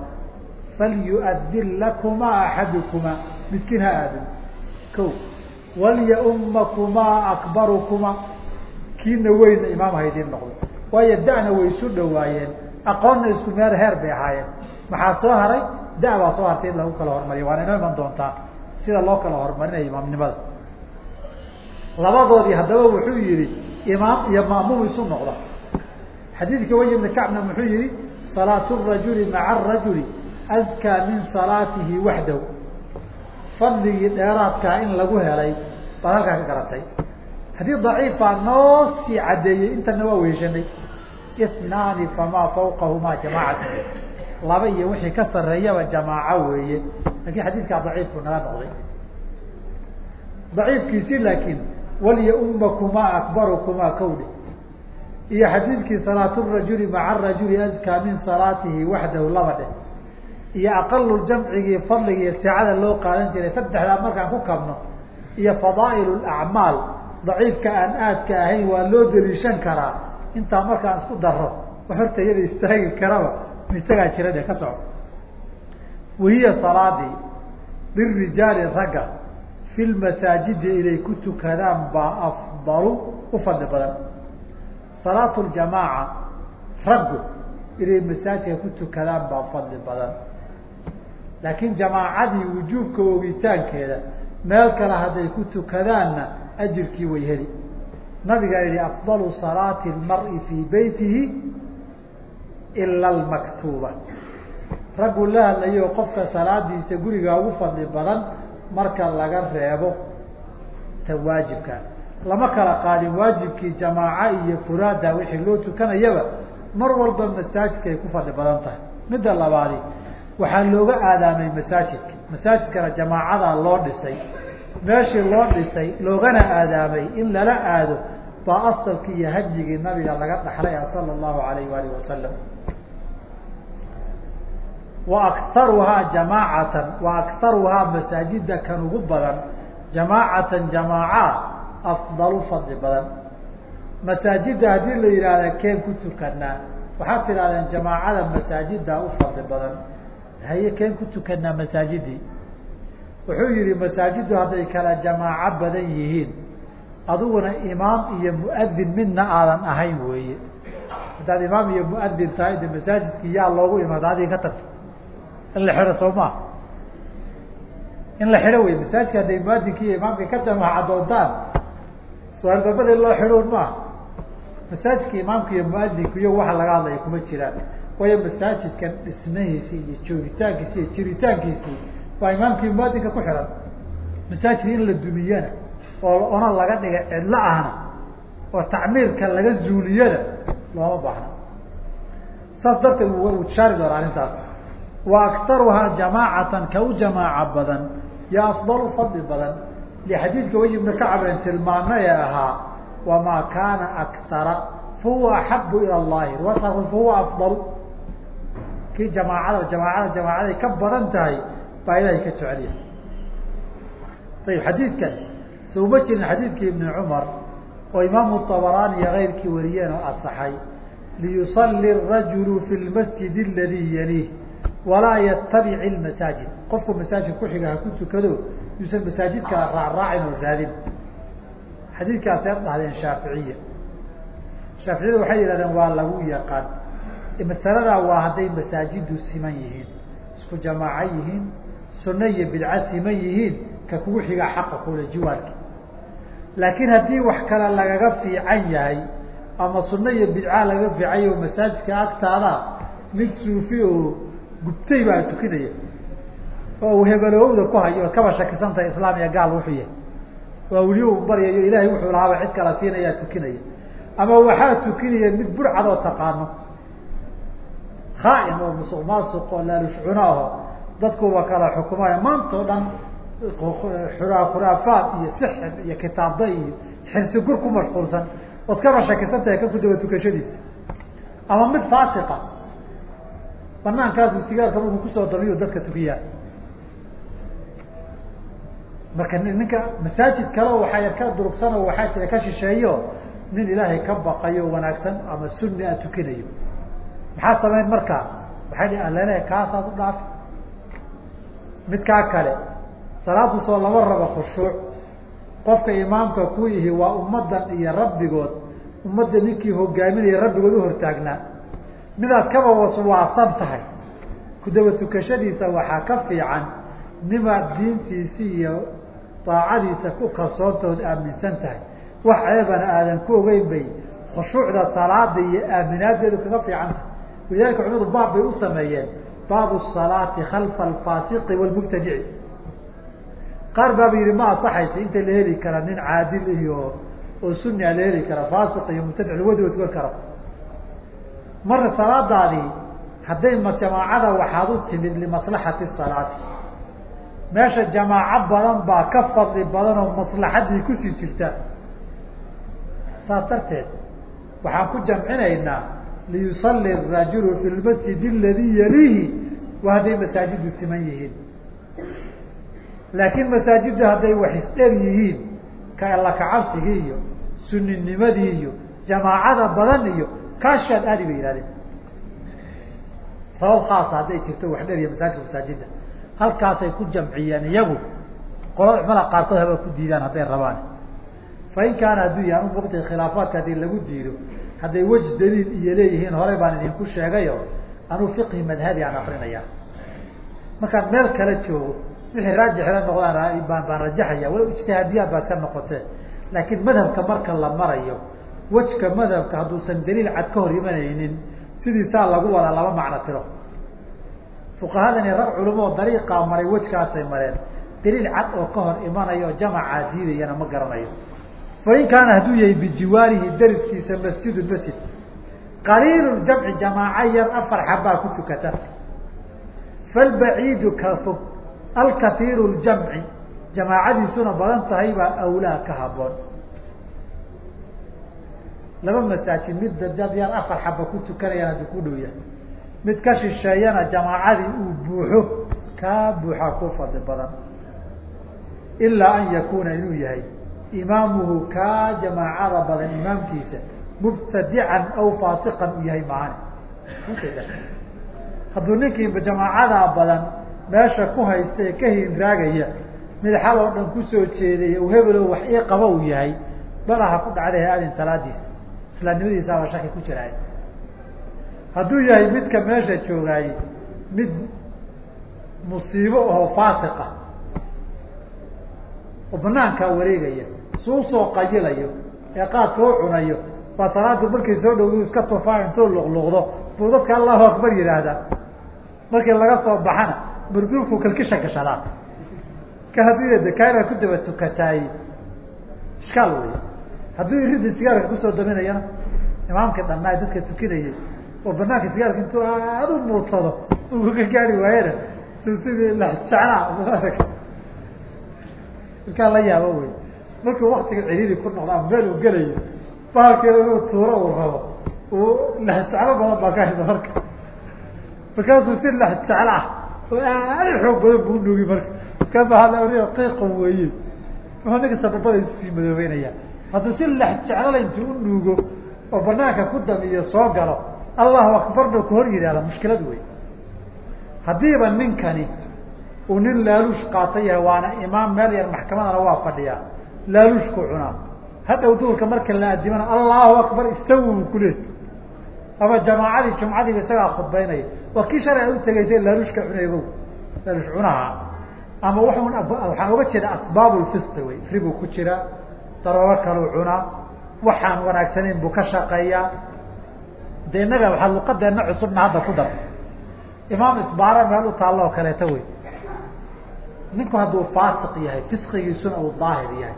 falyuadin lakumaa axadukuma midkiin ha aadin ko walyaummakumaa akbarukuma kiina weyna imaam haydin noqdo waayo da'na way isu dhawaayeen aqoonna isku meel heer bay ahaayeen maxaa soo haray da baa soo hartay in lagu kala hormariyo waana inoo iman doontaa sida loo kala horumarinayo imaamnimada labadoodii haddaba wuxuu yihi imaam iyo ma'muum isu noqda xadiidka way ibn kacbna muxuu yihi salaatu rajuli maca arajuli askaa min salaatihi waxdahu fadligii dheeraadkaa in lagu helay baad halkaa ka garatay. Haddii daciif baa noo sii caddeeyey intana waa weyshanay. Itnaani famaa fawqahumaa jamaacatu. Laba iyo wixii ka sareeyaba jamaaco weeye. Lakin xadiidkaa daciifku naga noqday. Daciifkiisi laakiin walyaummakumaa akbarukumaa kawdhe iyo xadiidkii salaatu rajuli maca rajuli askaa min salaatihi waxdahu laba dheh iyo aqalu jamcigii fadliga iyo saacada loo qaadan jiray saddexdaa markaan ku kabno iyo fadaa'il acmaal daciifka aan aadka ahayn waa loo deliishan karaa. Intaa markaan isku daro horta iyada istaagi karaba isagaa jira de ka soco wahiya salaadii lirijaali ragga fi lmasaajidi inay ku tukadaan baa afdalu u fadli badan. Salaatu ljamaaca raggu inay masaajidka ku tukadaan baa fadli badan laakiin jamaacadii wujuubka ogitaankeeda meel kale hadday ku tukadaanna ajirkii way heli. Nabigaa yihi afdalu salaati lmari fii beytihi ila almaktuuba. Raggu la hadlayo qofka salaadiisa gurigaa ugu fadli badan marka laga reebo ta waajibka. Lama kala qaadin waajibkii jamaaca iyo furaada wixii loo tukanayaba mar walba masaajidka ay ku fadli badan tahay. Midda labaadi waxaa looga aadaamay masaajidka masaajidkana jamaacadaa loo dhisay. Meeshii loo dhisay loogana aadaamay in lala aado baa asalkii iyo hadyigii nabiga laga dhaxlay ah sala allahu alayh waalih wasalam wa aktaruhaa jamaacatan wa aktaruhaa masaajida kan ugu badan jamaacatan jamaaca afdalu fadli badan. Masaajida haddii la yidhaahda keen ku tukanaa waxaad tidhahdeen jamaacada masaajida u fadli badan haye keen ku tukanaa masaajidii. Wuxuu yihi masaajidu hadday kala jamaaco badan yihiin adiguna imaam iyo muadin midna aadan ahayn weeye. Haddaad imaam iyo muadin tahay de masaajidkii yaa loogu imaada adiga ka tagta in la xidho soo maa in la xidho wey masaajidka hadday muadinki iyo imaamka ka jamaaca doontaan soo albabada loo xidhoon maaha. Masaajidka imaamka iyo muadinku iyo waxa laga hadlaya kuma jiraan waayo masaajidkan dhismahiisi iyo joogitaankiisi iyo jiritaankiisii waa imaamkii muadinka ku xihan masaajid in la dumiyana oo ona laga dhiga cidlo ahna oo tacmiirka laga zuuliyana looma baahna. Saas darteed u shaari doona arrintaas. Wa aktaruhaa jamaacatan ka u jamaaca badan yo afdalu fadli badan. Lixadiidka way ibnu kacbin tilmaamay ee ahaa wamaa kaana aktara fahuwa axabu ila llahi riwaayadka fahuwa afdal kii jamaacada jamaacada jamaacaday ka badan tahay baa ilahay ka jeceliya. Ayib xadiidkan. So jirin xadiidkii ibni cumar oo imaamu طabaraani iyo keyrkii wariyeen oo asaxay liyusali rajulu fi lmasjid aladii yaliih walaa yatabic ilmasaajid qofku masaajid kuxiga ha ku tukado yuusan masaajid raacraacin oo raadin. Xadiidkaasay dhahdeen shaaficiya shaaficiyadu waxay yihahdeen waa lagu yaqaan masaladaa waa hadday masaajidu siman yihiin isku jamaaco yihiin sunno iyo bidca siman yihiin ka kugu xigaa xaqa kule jiwaarki laakiin haddii wax kale lagaga fiican yahay ama sunno iyo bidca lagaga fiican yahy oo masaajidka agtaada mid suufi oo gubtay baa tukinaya. Oo uu hebelowda ku hayo ood kaba shakisan tahay islaam iyo gaal wuxuu yahay. Waa weli u baryayo ilaahay wuxuu lahaaba cid kala siinayaa tukinaya. Ama waxaa tukinaya mid burcad oo taqaano khaain oo musuq maasuq oo laalushcuno aho dadkuba kala xukumaya maanta o dhan khuraafaad iyo sixir iyo kitaabda iyo xirsigur ku mashquulsan ood kaba shakisan tahay kan ku daba tukashadiisa ama mid faasiqa banaankaasu sigaarka markuu ku soo dabiyo dadka tukiyaa marka ninka masaajid kale waxaa yar ka durugsan oo waxaa jira ka shisheeyo nin ilaahay ka baqayo wanaagsan ama sunni a tukinayo maxaa samayn markaa waxay dhi alene kaasaad u dhaafi. Midkaa kale salaadu soo lama rabo khushuuc. Qofka imaamka ku yihi waa ummaddan iyo rabbigood ummadda ninkii hogaaminaya rabbigood uhortaagnaa midaad kaba waswaasan tahay kudaba tukashadiisa waxaa ka fiican nimaad diintiisi iyo daacadiisa ku kalsoontood aaminsan tahay. Wax ceebana aadan ku ogeyn bay khushuucda salaada iyo aaminaadeedu kaga fiican tahay walidalika culimadu baab bay u sameeyeen. Baabu salaati khalfa alfaasiqi walmubtadici qaar baaba yihi ma asaxaysa inta la heli kara nin caadil iyo oo sunia la heli kara faasiq iyo mubtadic lawadiba tukan karo? Marka salaadaadii hadday ma jamaacada waxaad u timid limaslaxati salaati. Meesha jamaaco badan baa ka fadli badan oo maslaxadii ku sii jirta. Saas darteed waxaan ku jamcinaynaa liyusali rajulu fi lmasjid aladii yaliihi waa hadday masaajidu siman yihiin laakiin masaajiddu hadday wax isdher yihiin ka alla kacabsigii iyo suninimadii iyo jamaacada badan iyo kaashaad aadi bay yihahdeen sabab khaasa hadday jirto wax dher masaajidka masaajidda halkaasay ku jamciyeen iyagu qolada cumada qaarkood haba ku diidaan hadday rabaan fain kaana hadduu yahay waqtiga khilaafaadka haddii lagu diido hadday weji daliil iyo leeyihiin horey baan idinku sheegayo anuu fiqhi madhabi aan akrinaya markaan meel kala joogo wixii raajixla noqdaan baan baan rajaxaya walow ijtihaadiyaad baad ka noqotee laakiin madhabka marka la marayo wejka madhabka hadduusan daliil cad ka hor imanaynin sidiisaa lagu wadaa laba macno tiro. Fuqahadani rag culamo dariiqaa maray wejkaasay mareen daliil cad oo ka hor imanayo oo jamacaa diidayana ma garanayo fain kaana hadduu yahay bijiwaarihi dariskiisa masjidu masjid qaliilu jamci jamaaca yar afar xabaa ku tukata. Falbaciidu ka fog alkaiiru ljamci jamaacadiisuna badan tahay baa awlaa ka haboon laba masaajid mid dad yar afar xaba ku tukanayaan haddii ku dhow yahay. Mid ka shisheeyana jamaacadii uu buuxo kaa buuxaa ku fadli badan. Ilaa an yakuna inuu yahay imaamuhu kaa jamaacada badan imaamkiisa mubtadican aw faasiqan uu yahay maani hadduu ninkii jamaacadaa badan meesha ku haysta ee ka hinraagaya mid xal oo dhan ku soo jeedaya uu hebelo wax ii qaba uu yahay balaha ku dhacday ha-adin salaadiisa islaamnimadiisaaba shaki ku jiraay hadduu yahay midka meesha joogaayey mid musiibo oo faasiqa oo banaankaa wareegaya su u soo qayilayo ee qaadka u cunayo baa salaadu markay soo dhow iska tufaa intuu luqluqdo. Buu dadka allahu akbar yidhaahdaa markii laga soo baxana marduufku kalkisha gashadaa. Ka haddii de kaa inaad ku daba tukataay ishkaal wey hadduu irida sigaarka ku soo daminayana imaamkii dhanaa dadka tukinayay oo banaanka sigaarka intuu aada u muudsado uu gaari waayena sidii lajeclaa (laughs) markaa la yaabo wey markuu waktiga ciriiri ku noqdo ama meel uu gelayo bahalkeeda inuu tuuro uu rabo uu lajeclo badan baa ka haysa marka. Markaasuu si lajeclo ah oo aad xoog badan buu unuugi marka. Markaasa hada qiiqan weeye. Wuxuu ninka sababada isusii madoobeynaya hadduu si lajeclala intuu u nuugo oo banaanka ku damiyo soo galo allahu akbarna ku hor yidhahda mushkilad wey haddiiba ninkani uu nin laaluush qaata yahay waana imaam meel yar maxkamadana waa fadhiyaa laaluushku cunaa hadhow duurka marka la adimana allahu akbar istawi u kule ama jamaacadii jumcadiiba isagaa khudbaynaya. Waa kii shalay a u tegaysa laaluushka cunaybo laaluush cunaha. Ama waxaan uga jeeda asbaab lfisqi wey. Ribuu ku jiraa daroogo kaluu cunaa waxaan wanaagsanayn buu ka shaqeeyaa. De innaga waxaa luqadeena cusubna hadda ku dar. Imaam isbaara meel u taallo oo kaleeto wey. Ninku hadduu faasiq yahay fisqigiisuna uu daahir yahay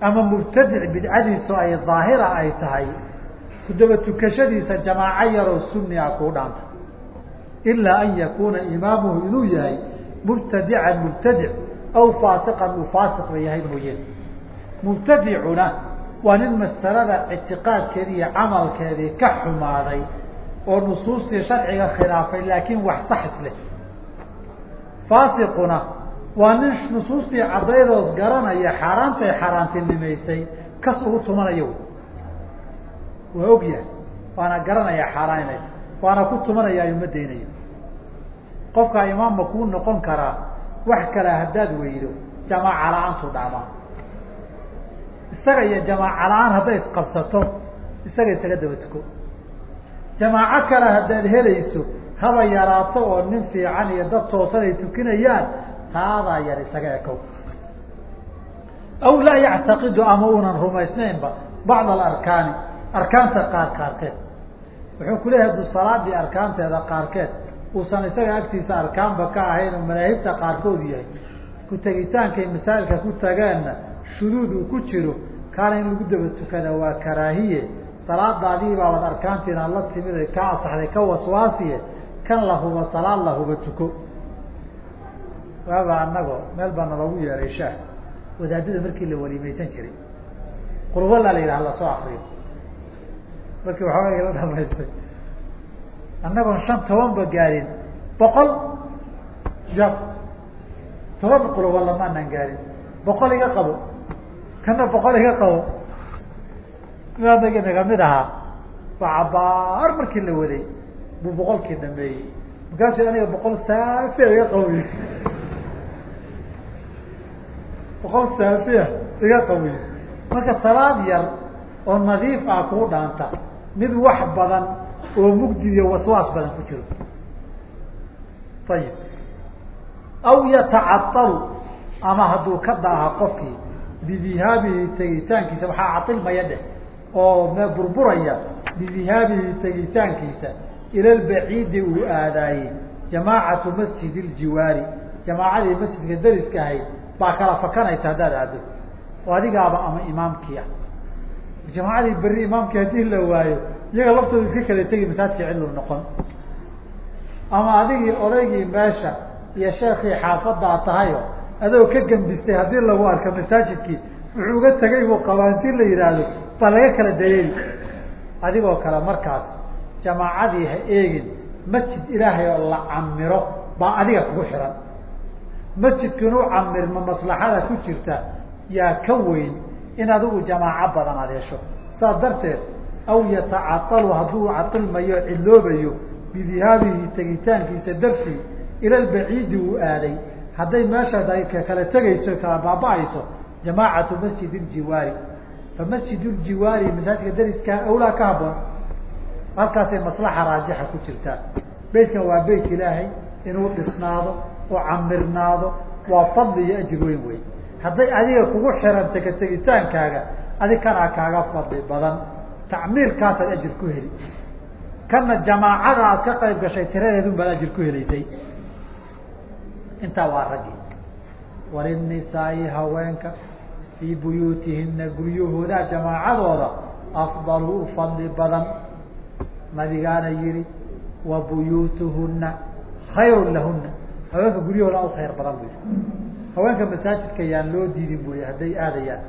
ama mubtadic bidcadiisu ay daahira ay tahay kudaba tukashadiisa jamaaco yaroo sunni a kuu dhaanta. Ilaa an yakuna imaamuhu inuu yahay mubtadican mubtadic aw faasiqan uu faasiqba yahay mooyeen. Mubtadicuna waa nin masalada ictiqaadkeedii iyo camalkeedii ka xumaaday oo nusuustii sharciga khilaafay laakiin wax saxis leh. Faasiquna waa nin nusuustii caddaydoos garanaya xaaraantay xaaraantinimaysay kas ugu tumanaya waa ogyahay waana garanaya xaaraan inay waana ku tumanaya uma daynaya qofkaa imaamma kuu noqon karaa wax kale haddaad weydo jamaaca la'aantuu dhaamaa isaga iyo jamaaca la'aan hadday isqabsato isaga isaga daba tuko. Jamaaco kale haddaad helayso haba yaraato oo nin fiican iyo dad toosan ay tukinayaan taadaa yar isaga ekow aw laa yactaqidu ama unan rumaysnaynba bacd alarkaani arkaanta qaar qaarkeed. Wuxuu ku leeyahay salaadii arkaanteeda qaarkeed uusan isaga agtiisa arkaanba ka ahayn oo madaahibta qaarkood yahay ku tegitaankay masaa'ilka ku tagaanna shuduud uu ku jiro kaana in lagu daba tukada waa karaahiye. Salaadaadii baabad arkaantiina la timid ka asaxday ka waswaasiye kan la hubo salaad la huba tuko waaba anagoo meel baa naloogu yeeray shaah. Wadaadada markii la walimaysan jiray. Qurwala la yidhaha la soo akriyo markii waxooga la dhamaystay annagoon shan tobanba gaadin boqol ya toban qurwala maanaan gaadin boqol iga qabo. Kana boqol iga qabo. Anaga naga mid ahaa waa cabaar markii la waday. Buu boqolkii dhameeyey markaasuu aniga boqol saafiya iga qaboy boqol saafiya iga qaboy marka salaad yar oo nadiif ah kuu dhaanta mid wax badan oo mugdi iyo waswaas badan ku jiro. Ayib aw yatacaalu ama hadduu ka daaha qofkii bidihaabihi tegitaankiisa waxaa cailmaya dheh oo burburaya bidihaabihi tegitaankiisa ila lbaciidi uu aadaayey jamaacatu masjid ljiwaari jamaacadii masjidka dariska ahayd baa kala fakanaysa haddaad aado. Oo adigaaba ama imaamkii ah. Jamaacadii berri imaamkii haddii la waayo iyaga laftooda iska kala tegi masaajidka cidlu noqon. Ama adigii odaygii meesha iyo sheekii xaafadaa tahayo adoo ka gambistay haddii lagu arko masaajidkii wuxuu uga tegay buu qabaa intii la yidhaahdo baa laga kala dayay. Adigoo kale markaas jamaacadii ha eegin masjid ilaahay oo la camiro baa adiga kugu xihan masjidku inuu camirmo maslaxada ku jirta yaa ka weyn in adigu jamaaco badan hesho saas darteed aw yatacaalu hadduu cailmayo ciloobayo bidihaabihi tegitaankiisa dartii ila lbaciidi uu aaday hadday meeshaas ay kala tegayso kala baaba-ayso jamaacatu masjid ljiwaari fa masjid ljiwaari masaajidka dariskaa awlaa ka haboon halkaasay maslaxa raajixa ku jirtaa beytkan waa beyt ilaahay inuu dhisnaado oo camirnaado waa fadli iyo ajir weyn. Wey hadday adiga kugu xiranta ka tegitaankaaga adi kanaa kaaga fadli badan. Tacmiirkaasaad ajir ku heli. Kana jamaacada aad ka qayb gashay tiradeedun baad ajir ku helaysay. Intaa waa raggi. Walinisaai haweenka fii buyuutihina guryahooda jamaacadooda afdalu u fadli badan. Nabigaana yihi wa buyuutuhuna khayrun lahuna haweenka guryahooda u khayr badan bu haweenka masaajidka yaan loo diidin buy hadday aadayaan.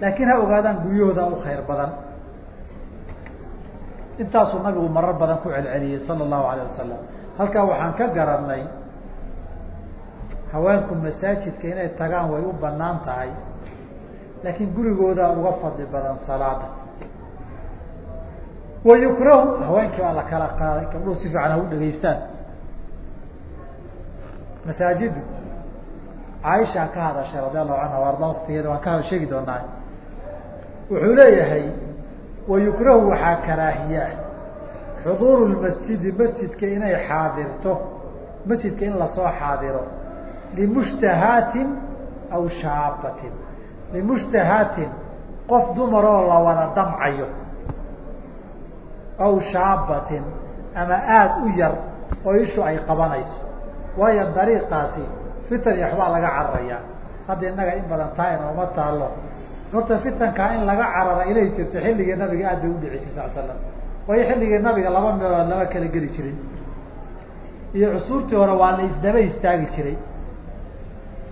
Laakiin ha ogaadaan guryahooda u khayr badan. Intaasuu nabigu marar badan ku celceliyey sala allahu alayh wasalam halkaa waxaan ka garanay haweenku masaajidka inay tagaan way u bannaan tahay. Laakiin gurigooda uga fadli badan salaada. Wa yukrahu haweenkii baa la kala qaaday gabdhuhu si fiican ha u dhegaystaan masaajidu caaisha ka hadashay radi allahu canha arda waktigeeda waan ka sheegi doonaa. Wuxuu leeyahay wayukrahu waxaa karaahiyaa xuduuru lmasjidi masjidka inay xaadirto masjidka in la soo xaadiro limushtahaatin aw shaabatin limushtahaatin qof dumaroo la wada damcayo aw shaabatin ama aada u yar oo ishu ay qabanayso waayo dariiqaasi fitan iyo waxbaa laga cararayaa. Hadda innaga in badan taa inooma taalo horta fitankaa in laga carara inay jirto xilligii nabiga aad bay udhici jirta sal slam waayo xilligii nabiga laba meelood lama kala geli jirin iyo cusuurtii hore waa la isdaba istaagi jiray.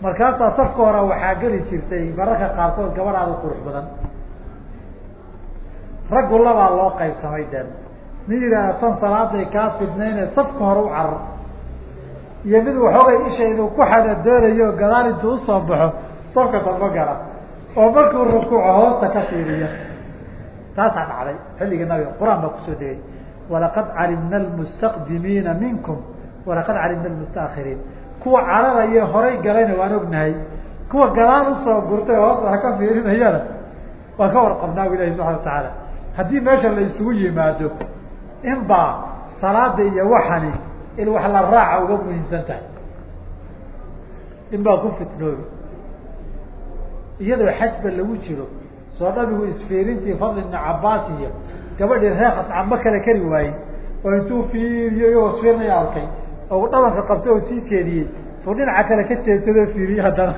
Markaasaa safka hore waxaa geli jirtay mararka qaarkood gabadhaada qurux badan. Raggu labaa loo qaybsamay deen. Mid yidhaahda tan salaaday kaa fidnayne safka hore u carar iyo mid waxoogay isha inuu ku xadadoonayo gadaal intuu u soo baxo safka dambe gara oo markuu rukuuco hoosta ka fiiriyo. Taasaa dhacday. Xilligii nabiga qur'aan baa ku soo degay walaqad calimna almustaqdimiina minkum walaqad calimna almustaakiriin kuwa cararaye horay galayna waan ognahay. Kuwa gadaal u soo gurtay hoosta ha ka fiirinayana waan ka warqabnaa bu ilahi subxana watacaala haddii meesha la isugu yimaado in baa salaada iyo waxani in wax la raaca uga muhiimsan tahay in baa ku fitnoobi. Iyadoo xajba lagu jiro soo nabigu isfiirintii fadli ibni cabaas iyo gabadhii reekas camba kale kari waayey oo intuu fiiriyo iyagoo isfiirinaya arkay oo dhabanka qabtay oo sii jeediyey uu dhinaca kale ka jeedsadoo fiiriye haddana.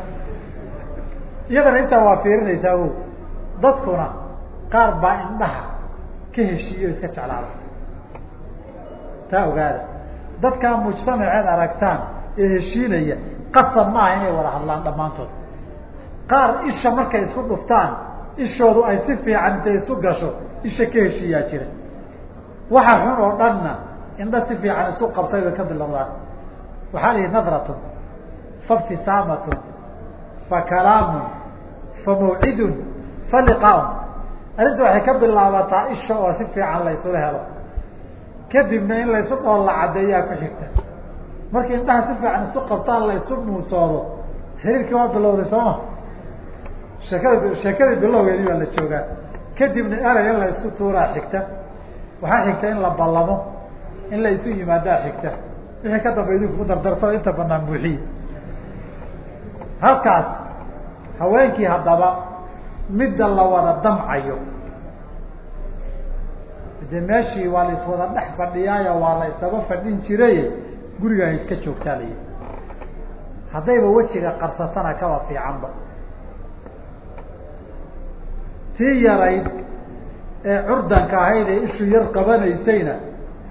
Iyadana intaa waa fiirinaysaa o dadkuna qaar baa indhaha ka heshiiye o iska jeclaada. Taa ogaada dadkaa mujtamaceed aragtaan ee heshiinaya qasab maaha inay wada hadlaan dhammaantood. Qaar isha markay isku dhuftaan ishoodu ay si fiican intay isu gasho isha ka heshiiyaa jira. Waxa xun oo dhanna indha si fiican isu qabtay bay ka bilowdaan. Waxaa la yihi nadratun fa ibtisaamatun fa kalaamun fa mawcidun fa liqaaun. Arrinta waxay ka bilaabataa isha oo si fiican la isula helo kadibna in la isu dhool la caddeeyaa ku xigta. Markii indhaha si fiican isu qabtaan la isu muusoodo xiriirkii waa bilowday sooma sheekada sheekadii bilowgeedii baa la joogaa. Kadibna erey in la isku tuuraa xigta. Waxaa xigta in la ballamo in la isu yimaadaa xigta. Wixii ka damba idinku ku dardarsao inta banaan buuxiye halkaas haweenkii haddaba midda la wada damcayo de meeshii waa la iswada dhex fadhiyaayo waa la isdaba fadhin jiray guriga ay iska joogtaa layihi haddayba wejiga qarsatana kaba fiicanba. Tii yarayd ee curdanka ahayd ee ishu yar qabanaysayna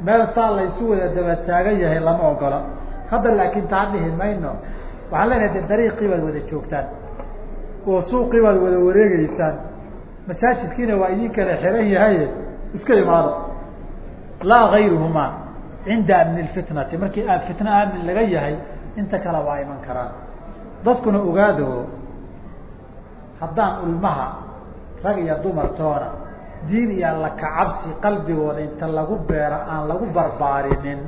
meel saa la isu wada daba taagan yahay lama ogola. Hadda laakiin taa dhihi mayno waxaan leenahay de dariiqii baad wada joogtaan oo suuqii baad wada wareegeysaan masaajidkiina waa idin kala xiran yahay iska imaado. Laa gayruhumaa cinda amni lfitnati markii fitna aamin laga yahay inta kale waa iman karaan. Dadkuna ogaado haddaan ulmaha rag iyo dumartoona diin iyo alla kacabsi qalbigooda inta lagu beero aan lagu barbaarinin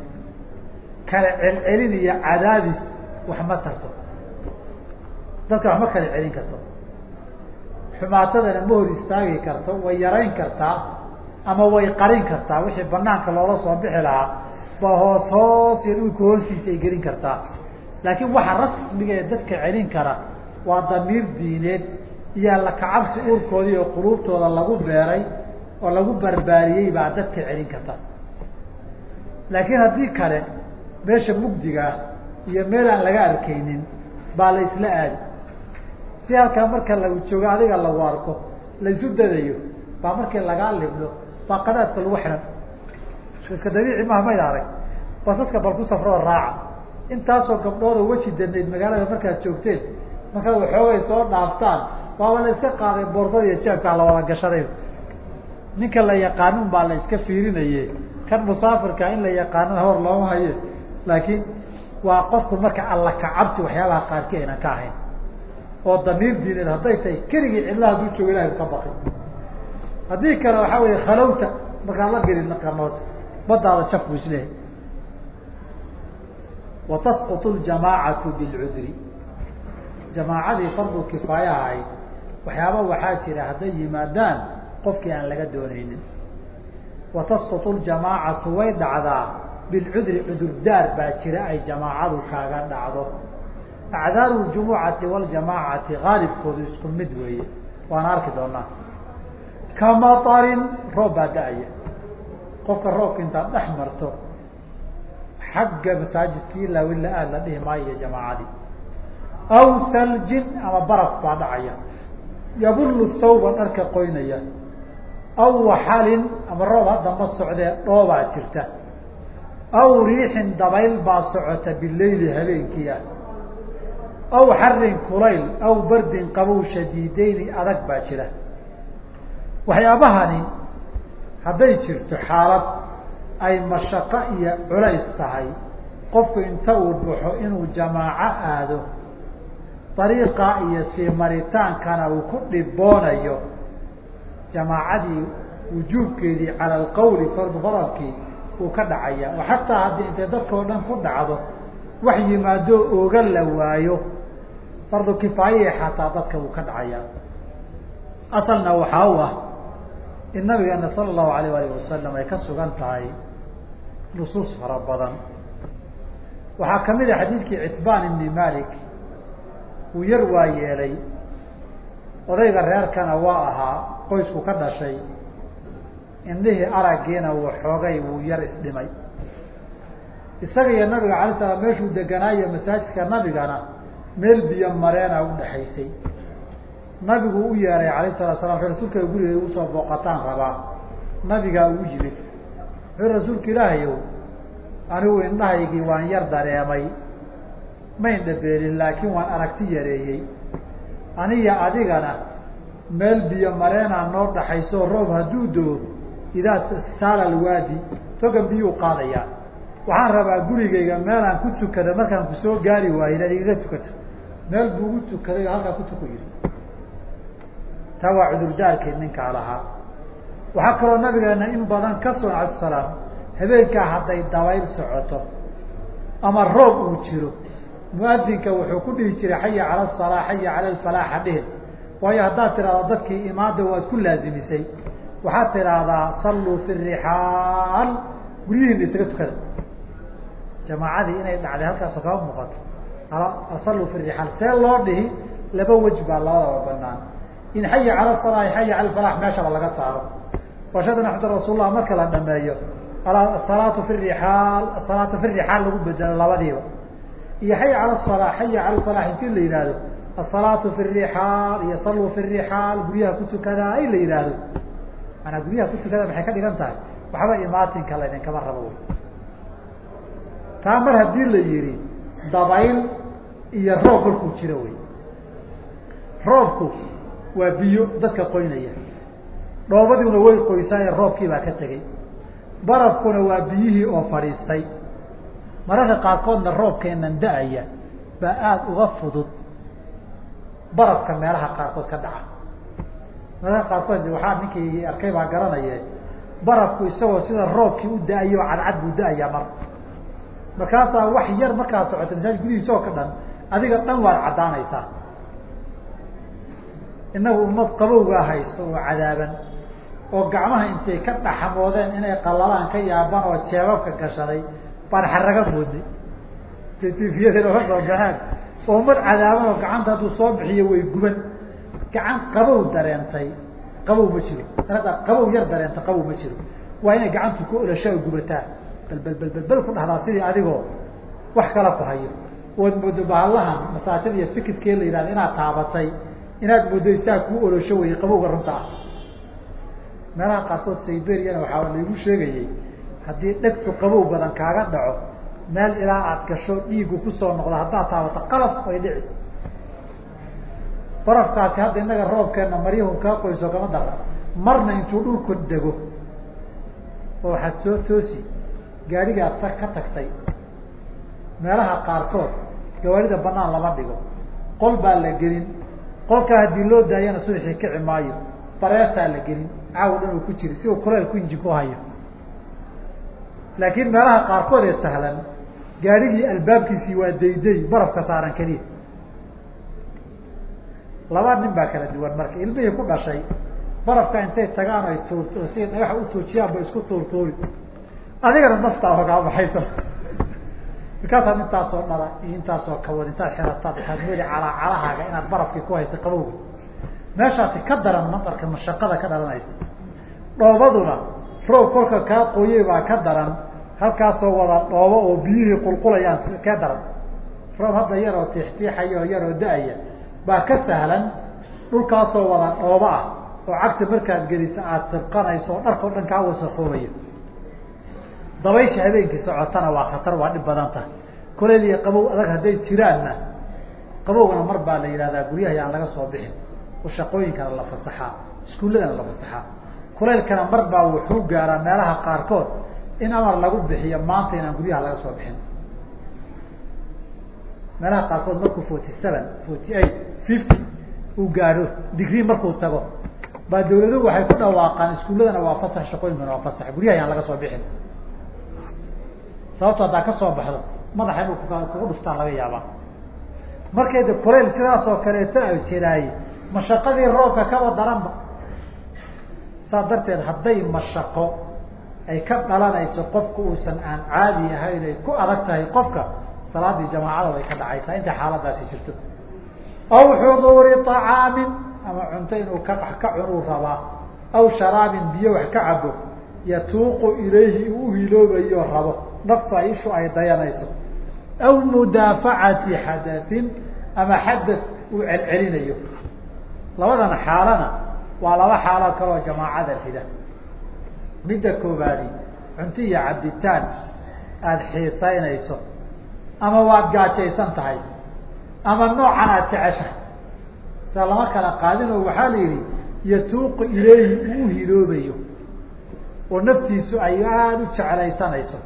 kala celcelin iyo cadaadis wax ma tarto. Dadka wax ma kala celin karto. Xumaatadana ma hor istaagi karto way yarayn kartaa ama way qarin kartaa. Wixii banaanka loola soo bixi lahaa ba hoos hoos iyo dhulka hoostiisa ay gelin kartaa. Laakiin waxa rasmiga ee dadka celin kara waa damiir diineed. Iyo alla kacabsi uurkoodii oo quluubtooda lagu beeray oo lagu barbaariyey baa dadka celin karta. Laakiin haddii kale meesha mugdiga ah iyo meel aan laga arkaynin baa la isla aadi. Si halkaa marka lagu joogo adiga lagu arko la isu dadayo baa markii lagaa liblo baa qadaadka lagu xihan iska dabiici maha mayd arag basaska bal ku safroo raaca. Intaasoo gabdhood oo weji danayd magaalada markaad joogteen markaad waxoogay soo dhaaftaan waaba la iska qaaday boortada iyo jeebkaa la wada gashaday ninka la yaqaanin baa la iska fiirinaye kan musaafirka in la yaqaanana hor looma haye laakiin waa qofku marka alla kacabsi waxyaabaha qaarkii aynan ka ahayn. Oo damiir diineed hadday tahay keligii cidlaha haduu joogo ilahay ka baqi haddii kale waxaa weeye khalawta markaad la gelin qanood badaada jaf buu isleehay wa tasqutu ljamaacatu bilcudri. Jamaacadii fardu kifaayaha ahayd waxyaaba waxaa jira hadday yimaadaan qofkii aan laga doonaynin. Wa tasqutu ljamaacatu way dhacdaa bilcudri cudurdaar baa jira ay jamaacadu kaaga dhacdo. Acdaaru ljumucati waljamaacati haalibkoodu isku mid weeye. Waana arki doonaa ka matarin roob baa da'aya qofka roobka intaad dhex marto xagga masaajidkii ilaa wila aad la dhihi maayo jamaacadii aw saljin ama baraf baa dhacaya. Yabullu sawban dharka qoynaya. Aw waxalin ama roob haddama socdee dhoobaa jirta. Aw riixin dabayl baa socota bileyli habeenkii ah aw xarin kulayl aw bardin qabow shadiideyni adag baa jira waxyaabahani hadday jirto xaalad ay mashaqo iyo culays tahay qofku inta uu baxo inuu jamaaco aado dariiqa iyo sii maritaankana uu ku dhiboonayo jamaacadii wujuubkeedii cala alqawli fardu uu ka dhacaya. Oo xataa haddii intay dadkao dhan ku dhacdo wax yimaadoo ooga la waayo fardu kifaayahii xataa dadka uu ka dhacaya. Asalna waxaa u ah in nabigeena sala allahu alayh alih wasalam ay ka sugan tahay nusuus fara badan. Waxaa ka mid ah xadiidkii citbaan ibni malik uu yar waa yeelay odayga reerkana waa ahaa qoysku ka dhashay indhihii araggiina wuu xoogay wuu yar isdhimay. Isaga iyo nabiga alay slam meeshuu deganaayo masaajidka nabigana meel biyo mareena udhaxaysay nabigu u yeeray alayh salatu slam rasuulka guriga u soo booqataan rabaa. Nabigaa ugu yimid wuxuu rasuulka ilaahayow anigu indhahaygii waan yar dareemay mayn dhabeelin laakiin waan aragti yareeyey. Aniya adigana meel biyo mareenaa noo dhaxayso roob hadduu doo idaa saala alwaadi togan biyuu qaadayaa waxaan rabaa gurigayga meelaan ku tukada markaan ku soo gaari waayo inaad igaga tukato meel buu ugu tukaday halkaa ku tuku yiri taa waa cudurdaarkii ninkaa lahaa. Waxaa kaloo nabigeena in badan ka sugan alay salaam habeenkaa hadday dabayl socoto ama roob uu jiro muadinka wuxuu ku dhihi jiray xaya cala asalaa xaya cala alfalaaxa dhihin. Waayo haddaad tidhahdo dadkii imaada waad ku laazimisay waxaad tidhaahdaa salluu fi rixaal guryihiina isaga tukada. Jamaacadii inay dhacday halkaasoo kama muuqato. Salluu fi rixaal see loo dhihi laba wej baa labadaba banaan in xaya cala salaa xaya cala alfalax meeshaba laga saaro. Washadna xada rasuullah marka la dhameeyo asalaatu fi rixaal asalaatu lagu bedelo labadiiba. Iyo xaya cala asalaa xaya cala alfalax intii la yihahdo asalaatu fi iyo salluu fi guryaha ku tukadaa in la yihahdo maanaa guryaha ku tukada maxay ka dhigan tahay? Waxba imaatinka laydinkama rabo wy taa mar haddii la yihi dabayl iyo roob markuu jiro wey. Roobku waa biyo dadka qoynaya. Dhoobadiuna way qoysaaye roobkii baa ka tegey barafkuna waa biyihii oo fadhiistay mararka qaarkoodna roobkeenan da'aya baa aada uga fudud barafka meelaha qaarkood ka dhaca. Mararka qaarkood waxaa ninkii arkay baa garanaye barafku isagoo sida roobkii u da'ayo cadcad buu da'ayaa mar. Markaasaa wax yar markaa socota masaajid gudihiisa oo ka dhan adiga dhan waad caddaanaysaa inagu ummad qabowgaa haysto oo cadaaban oo gacmaha intay ka dhaxamoodeen inay qallalaan ka yaaban oo jeebabka gashaday baan xaraga moodnay. Tifiyada oga soo baxeen oo ummad cadaaban oo gacanta hadduu soo bixiyo way guban. Gacan qabow dareentay qabow ma jiro. Qabow yar dareenta qabow ma jiro. Waa inay gacantu ku olasho o gubataa. Balbal balbalbal ku dhahdaa sidii adigoo wax kala ku hayo. Ood moodo bahallahan masaajada iyo fikiskee la yihahda inaad taabatay inaad moodo isaa kuu olosho wey qabowga runta ah. Meelaha qaarkood sayberiana waxaa laigu sheegayey haddii dhegtu qabow badan kaaga dhaco meel ilaa aad gasho dhiigu ku soo noqdo haddaad taabato qalaf way dhici. Barafkaasi hadda innaga roobkeena maryahu kaa qoyso kama dara. Marna intuu dhulku dego oo waxaad soo toosi gaadhigaad ta ka tagtay meelaha qaarkood gawaarida banaan lama dhigo. Qol baa la gelin qolkaa haddii loo daayana subaxii kici maayo bareesaa la gelin caaw dhan uu ku jiri si uu kuleelku inji ku hayo. Laakiin meelaha qaarkood ee sahlan gaadhigii albaabkiisii waa dayday barafka saaran keliya. Laba nin baa kala duwan marka ilmihii ku dhashay barafka intay tagaan ay tuur si dhagaxa u tuujiyaan ba isku tuurtuuri. Adigana naftaa hogaa baxayso markaasaad intaasoo dhala iyo intaasoo kawan intaad xirataad waxaad moodi calaacalahaaga inaad barafkii ku haysa qabowga. Meeshaasi ka daran madarka mashaqada ka dhalanaysa. Dhoobaduna roob kolka kaa qoyey baa ka daran halkaasoo wada dhoobo oo biyihii qulqulayaan ka daran. Roob hadda yaroo tiixtiixaya oo yaroo da'aya baa ka sahlan dhulkaasoo wada dhoobo ah oo cagta markaad geliso aada sibqanayso oo dharkao dhan kaa wasakoobayo dabaysha habeenkii socotana waa khatar waa dhib badan tahay. Kuleyl iyo qabow adag hadday jiraanna qabowgana mar baa la yihahdaa guryaha yaan laga soo bixin. Oo shaqooyinkana la fasaxaa iskuulladana la fasaxaa. Kuleylkana mar baa wuxuu gaaraa meelaha qaarkood in amar lagu bixiyo maanta inaan guryaha laga soo bixin. Meelaha qaarkood markuu forty seven forty eight fifty uu gaadho degree markuu tago baa dawladuhu waxay ku dhawaaqaan iskuulladana waa fasax shaqooyinkana waa fasax. Guryaha yaan laga soo bixin sababto haddaa ka soo baxdo madaxa inuu kugu dhuftaan laga yaabaa markay de kuleyl sidaas oo kaleeto a jiraaye mashaqadii roobka kaba daranba saas darteed hadday mashaqo ay ka dhalanayso qofka uusan aan caadi ahayn ay ku adag tahay qofka salaadii jamaacada way ka dhacaysaa intay xaaladaasi jirto. Aw xuduuri طacaamin ama cunto inuu ka ka cunuu rabaa. Aw sharaabin biyo wax ka cabo yatuuqu ilayhi uu uhiloobayo rabo nafta ishu ay dayanayso. Aw mudaafacati xadatin ama xadad uu celcelinayo. Labadan xaalana waa laba xaalo kaloo jamaacada rida midda koobaadi cunto iyo cabitaan aada xiisaynayso ama waad gaajaysan tahay ama noocan aada jeceshahay. Saa lama kala qaadin oo waxaa la yidhi yatuuqu ilayhi uu uhiloobayo oo naftiisu ay aada u jeclaysanayso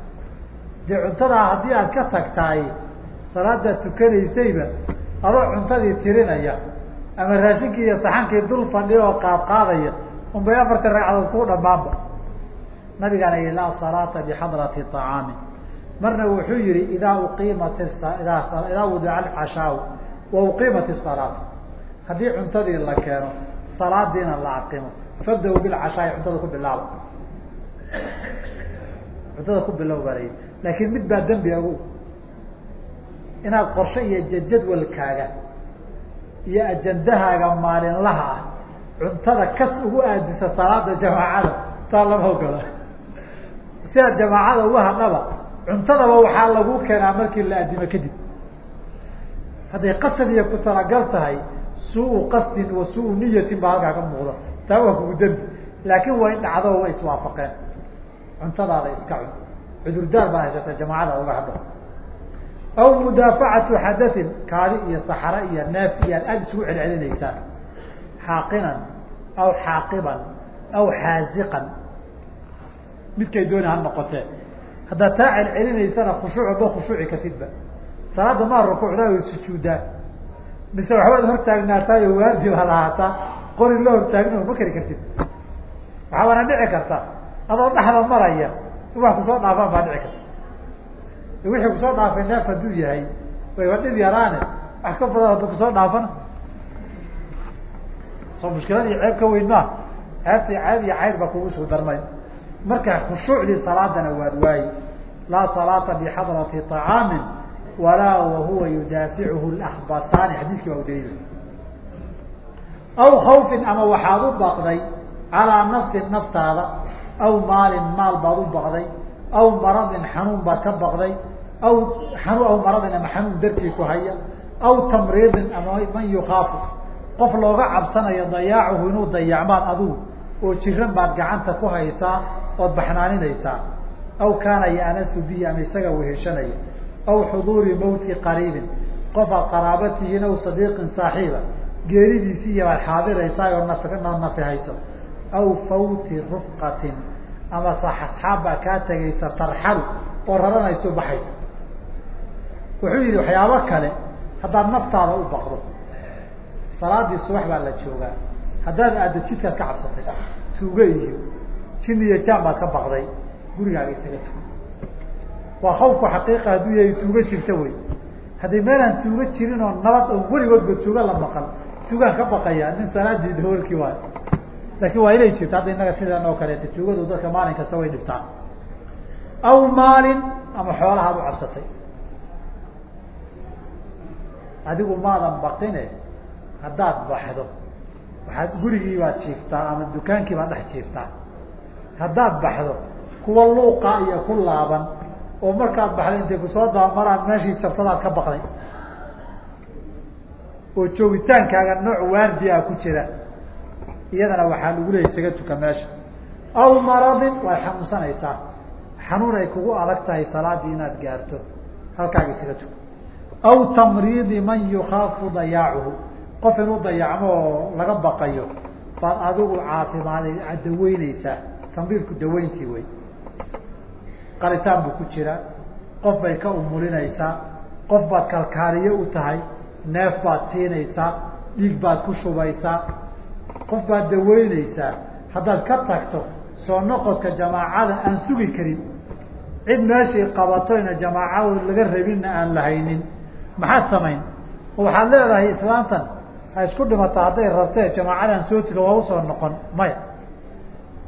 dee cuntadaa haddii aad ka tagtaay salaadaad tukanaysayba adoo cuntadii tirinaya ama raashinkii iyo saxankii dul fadhiya oo qaadqaadaya unbay afartan ragcadood kuu dhamaanba nabigaana yihi laa salaata bixadrati طacaami marna wuxuu yihi idaa uqimat idaa wadica alcashaau wa uqimat salaatu haddii cuntadii la keeno salaadiina la aqimo fabda bilcashaai cuntada ku bilaaba cuntada ku bilow baa la yihi laakiin mid baa dembi agu. Inaad qorshe iyo jadwalkaaga iyo ajandahaaga maalinlaha ah cuntada kas ugu aadisa salaada jamaacada taa lama ogola. Sidaad jamaacada uga hadhaba cuntadaba waxaa lagu keenaa markii la addimo kadib. Hadday qasad iyo ku talagal tahay suu qasdin wa suu niyatin baa halkaa ka muuqda. Taa waa kugu dembi. Laakiin way dhacdo way iswaafaqeen. Cuntadaada iska cun cudurdaar baa haysata jamaacada uga hadho aw mudaafacatu xadatin kaadi iyo saxare iyo neef iyo ad aada isugu celcelinaysaan xaaqinan aw xaaqiban aw xaaziqan. Midkay dooni ha noqotee. Haddaad taa celcelinaysana khushuuc ba khushuuci katidba salaada maa rukuucdaa way sujuudaa. Mise waxbaad hortaagnaataayo waadi baa lahaataa qori la hortaagno ma kari kartid. Waxaabana dhici karta. Adoo dhexda maraya wax ku soo dhaafaan baa dhici karta. Wixii ku soo dhaafay neef hadduu yahay wayba dhib yaraane. Wax ka badan hadda ku soo dhaafana. Soo mushkiladii ceeb ka weyn maa ceebtii ceeb iyo cayr baa kugu soo darmay. Marka khushuucdii salaadana waad waayi laa salaata bixadrati طacaamin walaa wahuwa yudaaficuhu lakbataani xadiiskii baa udaliila aw khawfin ama waxaad u baqday calaa nafsin naftaada aw maalin maal baad u baqday aw maradin xanuun baad ka baqday aw anu aw maradin ama xanuun dartii ku haya aw tamriidin ama man yukaafu qof looga cabsanayo dayaacuhu inuu dayacmaad adugu oo jiran baad gacanta ku haysaa ood baxnaaninaysaa aw kaana yaanasu bihi ama isaga weheshanaya aw xuduuri mawti qariibin qof aad qaraaba tihiin aw sadiiqin saaxiiba geeridiisii iyo baad xaadiraysaa oo naf nafi hayso aw fawti rufqatin ama asxaab baa kaa tegaysa tarxalu oo raranayso baxaysa wuxuu yihi waxyaabo kale haddaad naftaada u baqdo salaadii subax baa la joogaa haddaad aadda jidkaad ka cabsatay tuuge iyo jin iyo jaan baad ka baqday gurigaaga isaga tugo waa khawfku xaqiiqa hadduu yahay tuuga jirta wey haddii meelaan tuuga jirin oo nabad oo weligoodba tuuga la maqan tuugaan ka baqaya nin salaadii dahoolkii waayo laakiin waa inay jirto hadda innaga sidaan oo kaleeta tuugadu dadka maalin kasta way dhibtaan aw maalin ama xoolahaad u cabsatay. Adigu maadan baqine haddaad baxdo waxaad gurigii baad jiiftaa ama dukaankii baad dhex jiiftaa. Haddaad baxdo kuwa luuqa iyo ku laaban oo markaad baxda intay ku soo dabamaraan meeshii jabsadaad ka baqday. Oo joogitaankaaga nooc waardi a ku jira iyadana waxaa lagu leeyay isaga tuka meesha. Aw maradin waad xanuunsanaysaa xanuun ay kugu adag tahay salaadii inaad gaarto. Halkaaga isaga tuka aw tamriidi man yukaafu dayaacuhu. Qof inuu dayacmo oo laga baqayo baad adigu caafimaaday daweyneysaa tamriidku daweyntii wey qalitaan buu ku jiraa qof bay ka umulinaysaa qof baad kalkaaliye u tahay. Neef baad siinaysaa dhiig baad ku shubaysaa qof baad daweyneysaa haddaad ka tagto soo noqodka jamaacada aan sugi karin. Cid meeshii qabatoyna jamaacadood laga rabinna aan lahaynin maxaad samayn? Oo waxaad leedahay islaantan ha isku dhimata hadday rabtee jamaacadan soo tiro waa u soo noqon. Maya.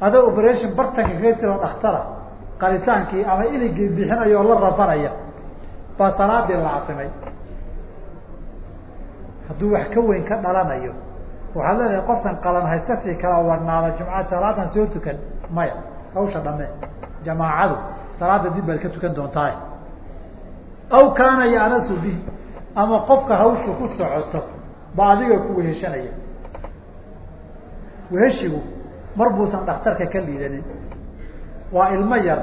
Adoo operation bartanka kaga jiro dhaktara qalitaankii ama iligii bixinayo oo la rabanaya baa salaadii la casimay hadduu wax ka weyn ka dhalanayo waxaad leedahay qofkan qalan ha sii kala warnaada jumcad salaadan soo tukan maya hawsha dhame jamaacadu salaada dib baad ka tukan doontaa. Aw kaana yanasu bihi ama qofka hawshu ku socoto ba adiga ku weheshanaya. Weheshigu mar buusan dhakhtarka ka liidanin. Waa ilmo yar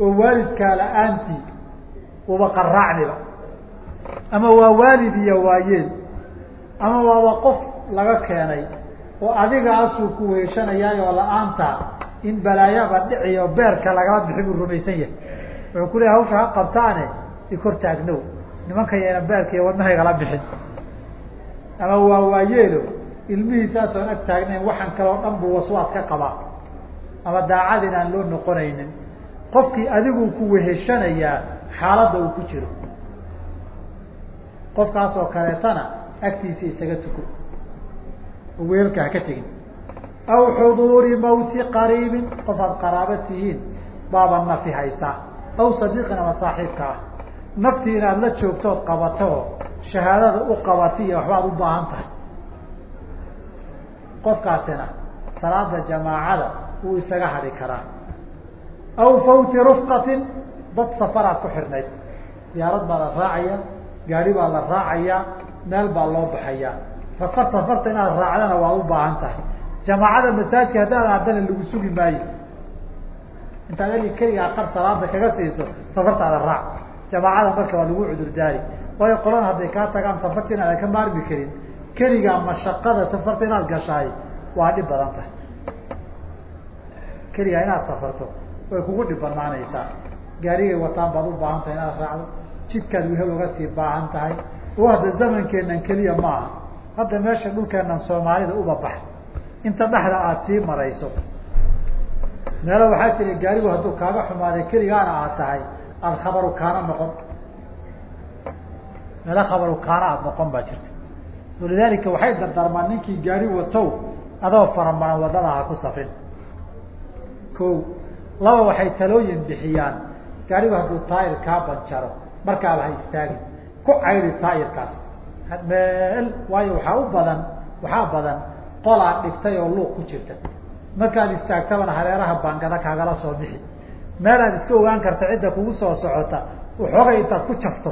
oo waalidkaa la'aantii uba qaraacniba. Ama waa waalid iyo waayeel ama waaba qof laga keenay oo adigaasuu ku weheshanayaayoo la'aanta in balaayaba dhiciyo beerka lagala bixi buu rumaysan yahay. Wuxuu ku leeyahy hawsha ha qabtaane ikor taagnow. Nimanka yayna beerka iyo wadnahaygala bixin. Ama waa waayeelo ilmihiisaasoon ag taagnayn waxaan kaleo dhan buu waswaas ka qabaa. Ama daacad in aan loo noqonaynin. Qofkii adiguu ku weheshanayaa xaaladda uu ku jiro. Qofkaasoo kaleetana agtiisa isaga tuko oo ha ka tegin. Aw xuduuri mawti qariibin qof aad qaraaba tihiin baaba nafi haysaa aw sadiiqin ama saaxiibka ah. Naftii inaad la joogtood qabato oo shahaadada u qabati iyo waxbaad u baahan tahay. Qofkaasina salaada jamaacada wuu isaga hadhi karaa. Aw fawti rufqatin dad safaraad ku xirnayd. Diyaarad baa la raacaya gaari baa la raacayaa meel baa loo baxayaa safar safarta inaad raacdana waad u baahan tahay. Jamaacada masaajka haddaad aadana lagu sugi maayo. Intaad egi keligaa qar salaada kaga siiso safartaada raac jamaacada marka waa lagu cudurdaari. Waayo qolada hadday kaa tagaan safarta inaadan ka maarmi karin keligaa mashaqada safarta inaad gashaay waa dhib badan tahay. Keligaa inaad safarto way kugu dhib banaanaysaa gaarigay wataan baad u baahan tahay inaad raacdo. Jidkaad wehel uga sii baahan tahay. Oo hadda zamankeenan keliya ma aha hadda meesha dhulkeenan soomaalida uba bax. Inta dhexda aad sii marayso. Meelo waxaa jira gaarigu hadduu kaaga xumaaday keligaana aad tahay aada khabaru kaana noqon. Meelo khabaru kaana aada noqon baa jirta. Walidaalika waxay dardarmaan ninkii gaari watow adoo faramaran waddada ha ku safrin ko laba waxay talooyin bixiyaan gaarigu hadduu taayir kaa banjaro markaaba ha istaagin. Ku caydi taayirkaas meel waayo waxaa u badan waxaa badan qolaa dhigtay oo luuq ku jirta. Markaad istaagtabana hareeraha baangada kaagala soo bixi. Meel aad iska ogaan karta cidda kugu soo socota waxoogay intaad ku jafto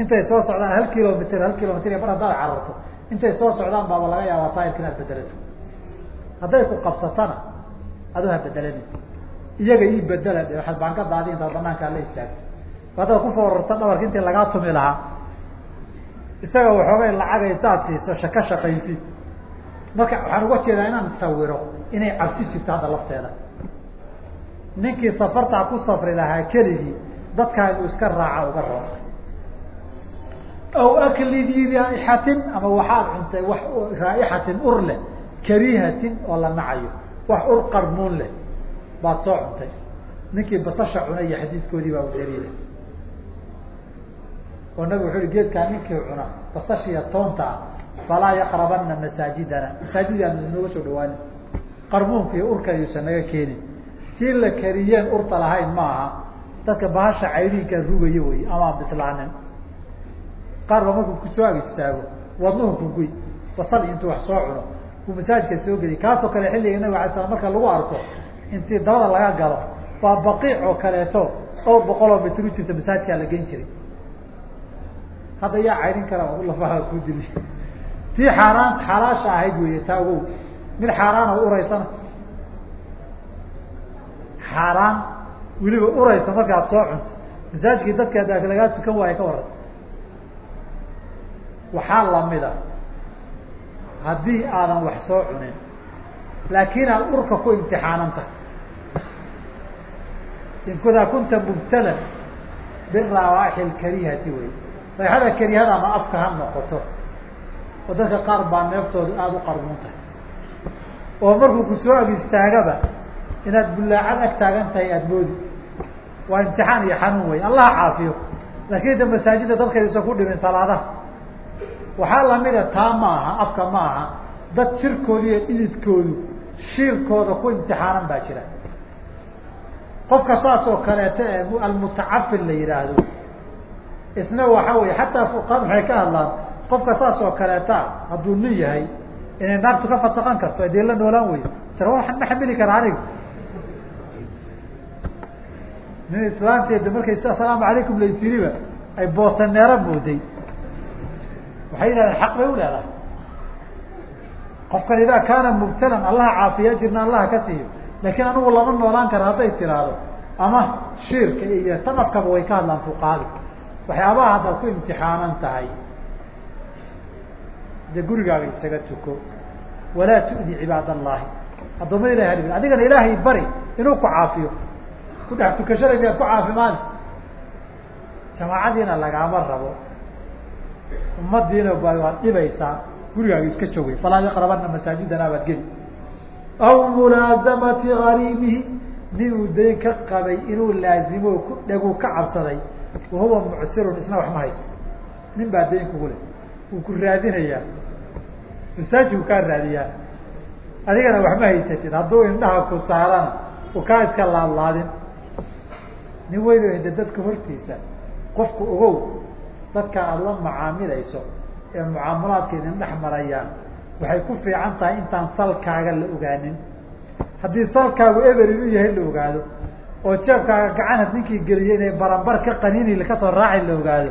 intay soo socdaan hal kilomitr hal kilomitr iyo mar haddaad cararto. Intay soo socdaan baaba laga yaabaa taayirka inaad bedelato hadday ku qabsatana adu ha bedelani iyaga ii bedela de waxaad baangadaadi intaad banaankaa la istaagto haddaad ku foorarta dhabarka intii lagaa tumi lahaa isaga waxoogay lacagay saad siiso shaka shaqaysi. Marka waxaan uga jeedaa inaan sawiro inay cabsi jirto hadda lafteeda. Ninkii safartaa ku safri lahaa keligii dadkaa inuu iska raaca uga rabo aw akli di raaixatin ama waxaad cuntay wax raaixatin ur leh karihatin oo la nacayo wax ur qarmuun leh baad soo cuntay. Ninkii basasha cunay iyo xadiidkoodii baa u daliila oo nabig wuxu uhi geedkaa ninkii cuna basashiya toontaa falaa yaqrabana masaajidana. Masaajidaan nooga soo dhawaani qarmuunka iyo urka ayuusan naga keenin. Tii la kariyeen urta lahayn ma aha dadka bahasha caydiinka rugayo wey amaan bislaanin. Qaar ba markuu ku soo ag istaago wadnuhu kuguy basal intuu wax soo cuno uu masaajidka soo geliy kaasoo kale xilliga nabig alay slam marka lagu arko intii dabada laga galo waa baqiic oo kaleeto dhowr boqol oo mitr u jirta masaajidkaa la gen jiray hadda yaa caydhin kara lafaha ku dili. Tii xaaraan xalaasha ahayd wey taa ogow. Mid xaaraan oo uraysana. Xaaraan weliba uraysa markaad soo cunto. Masaajidkii dadka da lagaa tukan waayo ka waran waxaa lamida haddii aadan wax soo cunin laakiin aad urka ku imtixaanan tahay. Inkudaa kunta mubtalan birawaaxi lkarihati wey rayxada karihada ama afka ha noqoto oo dadka qaar baa neeftooda aada u qarmuun tahay. oo markuu ku soo ag istaagaba inaad bullaacad ag taagan tahay aada moodi waa imtixaan iyo xanuun wey allaha caafiyo. Laakiin da masaajidda dadkaysan ku dhimin salaadaha waxaa lamida taa ma aha afka ma aha. Dad jirkooda iyo dhididkoodu shiilkooda ku imtixaanan baa jira. Qofka saas oo kaleeto ee almutacafil la yihaahdo isna waxa wey xataa fuqaad waxay ka hadlaan qofka saas oo kaleeta hadduu nin yahay inay naartu ka fasaqan karto dee la noolaan wey sara waxaan ma xamili kara aniga nin islaanteeda markay asalaamu calaykum laysiriba ay boosaneero mooday. Waxay yidhahdeen xaq bay u leedahay. Qofkan idaa kaana mubtalan allaha caafiya jirna allaha ka siiyo laakiin anigu lama noolaan kara hadday tiraahdo ama shiirka iyo tanafkaba way ka hadlaan fuqaadi waxyaabaha haddaad ku imtixaanan tahay dee gurigaaga isaga tuko. Walaa tu'di cibaad allahi addoomada ilahi hadhibin adigana ilaahay bari inuu ku caafiyo. Ku dhex tukashada miyaad ku caafimaadi jamaacadiina lagaama rabo. Ummadiina waad dhibaysaa gurigaaga iska joogay. Falaa yaqrabana masaajidana baad geli. Aw mulaazamati gariimihi ninuu dayn ka qabay inuu laazimo ku dhegu ka cabsaday wahuwa mucsirun isna wax ma haysto nin baa dayn kugu leh wuu ku raadinayaa masaajidku kaa raadiyaa adigana waxma haysatid hadduu indhaha ku saarana u kaa iska laadlaadin nin weyno hinde dadka hortiisa qofku ogow dadka aada la macaamilayso ee mucaamalaadka idin dhex marayaan waxay ku fiican tahay intaan salkaaga la ogaanin haddii salkaagu eber inuu yahay la ogaado oo jeebkaaga gacanad ninkii geliyay inay baranbar ka qaniini ka soo raaci la ogaado.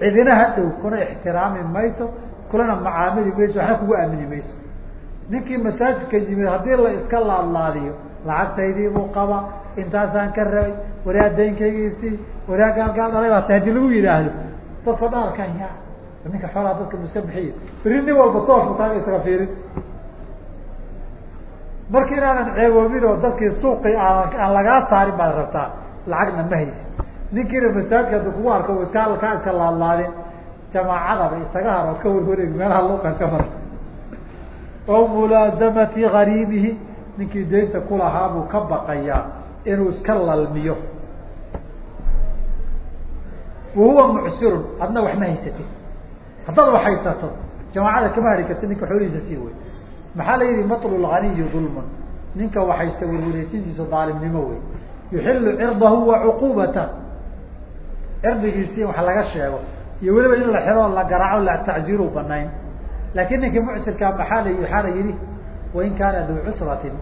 Cidina ha dhow kuna ixtiraami mayso kulana macaamili mayso waxna kugu aamini mayso. Ninkii masaajidka yimid haddii la iska laadlaadiyo lacagtaydii buu qaba intaasaan ka rabay waraa daynkaygiisii waraa gaalgaal dhalay baa ta haddii lagu yidhaahdo dadka dhan arkaan ya ninka xoolaa dadka muska bixiya beri nin walba toosku taaga isaga fiirin marka inaanan ceegoobin oo dadkii suuqii aan lagaa saarin baad rabtaa. Lacagna ma haysi ninkiina masaajidka haduu kugu arko iska kaa iska laadlaadin jamaacadaba isaga haro ka warwareeg meelaha luuqan ka mara aw mulaazamati gariimihi ninkii daynta kulahaa buu ka baqayaa inuu iska lalmiyo. Wahuwa mucsirun adna wax ma haysatid. Haddaad wax haysato jamaacada kama hari karti ninka xoolihiisa sii wey maxaa la yihi matlu lganiyi dulmun ninka wax haysta warwareejintiisa daalimnimo wey yuxilu cirdahu wa cuqubatah cirdigiisii wax laga sheego. Iyo weliba in la xiro la garaaco la tacziru banayn laakin ninkii mucsirkaa maxaa la waxaa la yihi wain kaana duu cusratin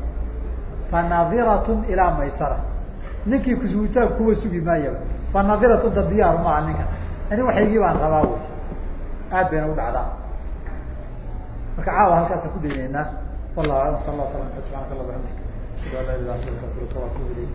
fanadiratun ilaa maysara. Ninkii kusuutaag kuwa sugi maayaba. Fanadiratun da diyaar maaha ninka. Ani waxaygii baan rabaa wey aad bayna u dhacdaa marka caawa halkaasa ku dayneynaa. Wallahu alam sal la slam subxaanaka allah bxamdik ashhadu an la ilah illa anta astafiruka wa atubu ilayk